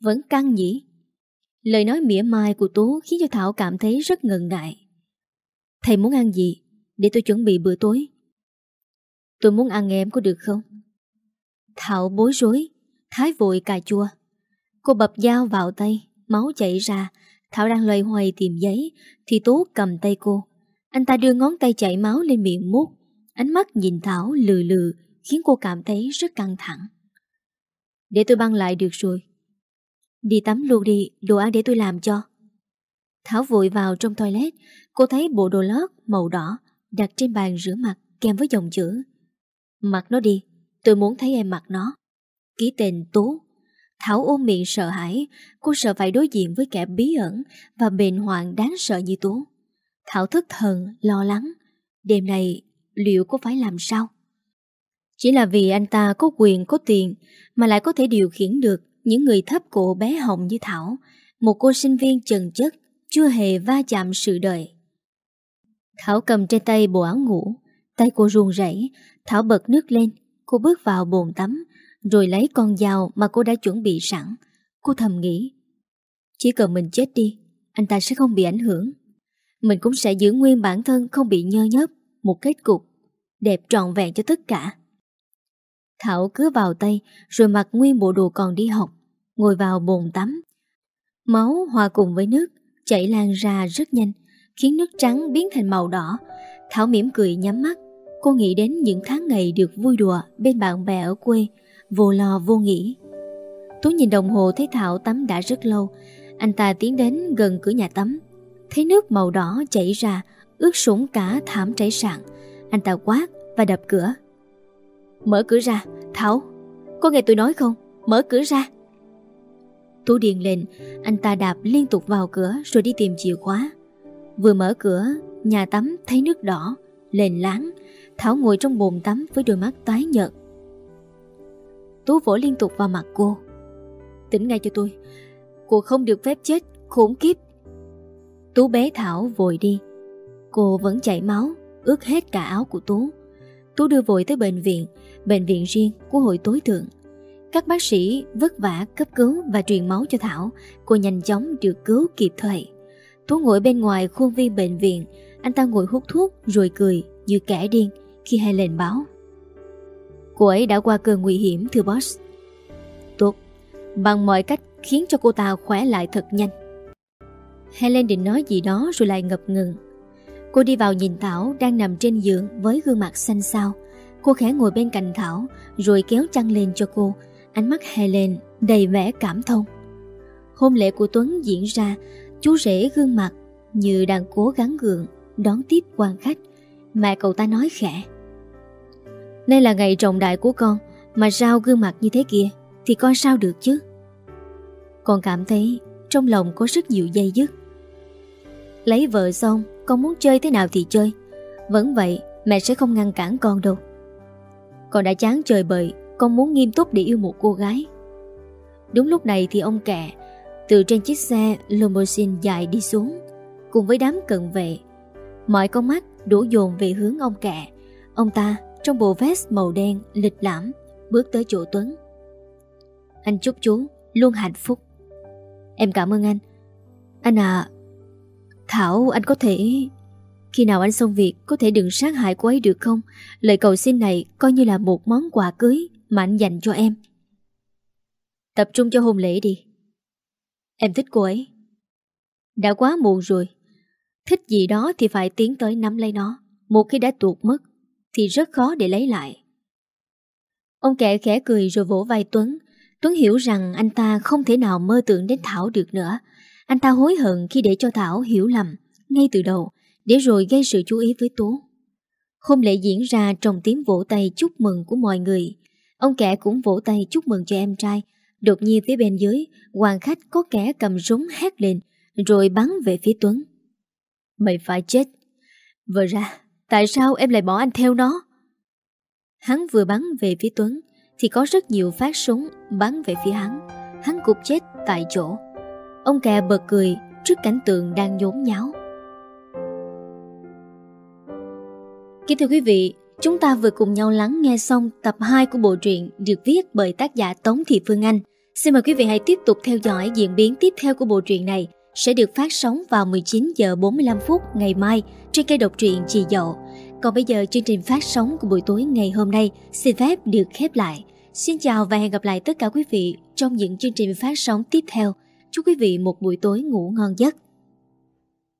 Vẫn căng nhỉ? Lời nói mỉa mai của Tú khiến cho Thảo cảm thấy rất ngần ngại. Thầy muốn ăn gì? Để tôi chuẩn bị bữa tối. Tôi muốn ăn em có được không? Thảo bối rối, Thái vội cà chua. Cô bập dao vào tay. Máu chảy ra. Thảo đang loay hoay tìm giấy, Thì Tú cầm tay cô. Anh ta đưa ngón tay chảy máu lên miệng mút. Ánh mắt nhìn Thảo lừ lừ, Khiến cô cảm thấy rất căng thẳng. Để tôi băng lại được rồi. Đi tắm luôn đi, Đồ ăn để tôi làm cho. Thảo vội vào trong toilet. Cô thấy bộ đồ lót màu đỏ Đặt trên bàn rửa mặt kèm với dòng chữ. Mặc nó đi, Tôi muốn thấy em mặc nó. Ký tên Tú. Thảo ôm miệng sợ hãi Cô sợ phải đối diện với kẻ bí ẩn Và bền hoạn đáng sợ như Tú. Thảo thất thần, lo lắng. Đêm này liệu cô phải làm sao? Chỉ là vì anh ta có quyền có tiền Mà lại có thể điều khiển được Những người thấp cổ bé hồng như Thảo Một cô sinh viên trần chất Chưa hề va chạm sự đời. Thảo cầm trên tay bộ áo ngủ Tay cô ruồn rẩy Thảo bật nước lên Cô bước vào bồn tắm. Rồi lấy con dao mà cô đã chuẩn bị sẵn. Cô thầm nghĩ Chỉ cần mình chết đi Anh ta sẽ không bị ảnh hưởng. Mình cũng sẽ giữ nguyên bản thân không bị nhơ nhớp Một kết cục Đẹp trọn vẹn cho tất cả. Thảo cứ vào tay Rồi mặc nguyên bộ đồ còn đi học Ngồi vào bồn tắm. Máu hòa cùng với nước Chảy lan ra rất nhanh Khiến nước trắng biến thành màu đỏ. Thảo mỉm cười nhắm mắt. Cô nghĩ đến những tháng ngày được vui đùa bên bạn bè ở quê, vô lo vô nghĩ. Tú nhìn đồng hồ thấy Thảo tắm đã rất lâu. Anh ta tiến đến gần cửa nhà tắm. Thấy nước màu đỏ chảy ra, ướt sũng cả thảm trải sàn. Anh ta quát và đập cửa. Mở cửa ra, Thảo, có nghe tôi nói không? Mở cửa ra. Tú điền lên, anh ta đạp liên tục vào cửa rồi đi tìm chìa khóa. Vừa mở cửa, nhà tắm thấy nước đỏ, lên láng, Thảo ngồi trong bồn tắm với đôi mắt tái nhợt. Tú vỗ liên tục vào mặt cô. Tỉnh ngay cho tôi. Cô không được phép chết, khốn kiếp. Tú bé Thảo vội đi. Cô vẫn chảy máu, ướt hết cả áo của Tú. Tú đưa vội tới bệnh viện, bệnh viện riêng của hội tối thượng. Các bác sĩ vất vả cấp cứu và truyền máu cho Thảo, cô nhanh chóng được cứu kịp thời. Tú ngồi bên ngoài khuôn viên bệnh viện, anh ta ngồi hút thuốc rồi cười như kẻ điên khi Helen báo. Cô ấy đã qua cơn nguy hiểm thưa boss. Tốt, bằng mọi cách khiến cho cô ta khỏe lại thật nhanh. Helen định nói gì đó rồi lại ngập ngừng. Cô đi vào nhìn Thảo đang nằm trên giường với gương mặt xanh xao. Cô khẽ ngồi bên cạnh Thảo rồi kéo chăn lên cho cô. Ánh mắt Helen đầy vẻ cảm thông. Hôn lễ của Tuấn diễn ra, chú rể gương mặt như đang cố gắng gượng đón tiếp quan khách. Mẹ cậu ta nói khẽ. Nay là ngày trọng đại của con, mà sao gương mặt như thế kia thì con sao được chứ? Con cảm thấy trong lòng có rất nhiều dây dứt. Lấy vợ xong, con muốn chơi thế nào thì chơi. Vẫn vậy, mẹ sẽ không ngăn cản con đâu. Con đã chán trời bời, con muốn nghiêm túc để yêu một cô gái. Đúng lúc này thì ông kẹ từ trên chiếc xe limousine dài đi xuống, cùng với đám cận vệ. Mọi con mắt đổ dồn về hướng ông kẹ. Ông ta trong bộ vest màu đen lịch lãm bước tới chỗ Tuấn. Anh chúc chú luôn hạnh phúc. Em cảm ơn anh. Anh à, Thảo anh có thể... Khi nào anh xong việc có thể đừng sát hại cô ấy được không? Lời cầu xin này coi như là một món quà cưới mà anh dành cho em. Tập trung cho hôn lễ đi. Em thích cô ấy. Đã quá muộn rồi. Thích gì đó thì phải tiến tới nắm lấy nó. Một khi đã tuột mất thì rất khó để lấy lại. Ông kẻ khẽ cười rồi vỗ vai Tuấn. Tuấn hiểu rằng anh ta không thể nào mơ tưởng đến Thảo được nữa. Anh ta hối hận khi để cho Thảo hiểu lầm ngay từ đầu để rồi gây sự chú ý với Tú. Hôm lễ diễn ra trong tiếng vỗ tay chúc mừng của mọi người. Ông kẻ cũng vỗ tay chúc mừng cho em trai. Đột nhiên phía bên dưới, hoàng khách có kẻ cầm súng hét lên rồi bắn về phía Tuấn. Mày phải chết. Vừa ra, tại sao em lại bỏ anh theo nó? Hắn vừa bắn về phía Tuấn thì có rất nhiều phát súng bắn về phía hắn. Hắn cục chết tại chỗ. Ông kè bật cười trước cảnh tượng đang nhốn nháo. Kính thưa quý vị, chúng ta vừa cùng nhau lắng nghe xong tập 2 của bộ truyện được viết bởi tác giả Tống Thị Phương Anh. Xin mời quý vị hãy tiếp tục theo dõi diễn biến tiếp theo của bộ truyện này sẽ được phát sóng vào 19 giờ 45 phút ngày mai trên kênh độc truyện Chị Dậu. Còn bây giờ chương trình phát sóng của buổi tối ngày hôm nay xin phép được khép lại. Xin chào và hẹn gặp lại tất cả quý vị trong những chương trình phát sóng tiếp theo. Chúc quý vị một buổi tối ngủ ngon giấc.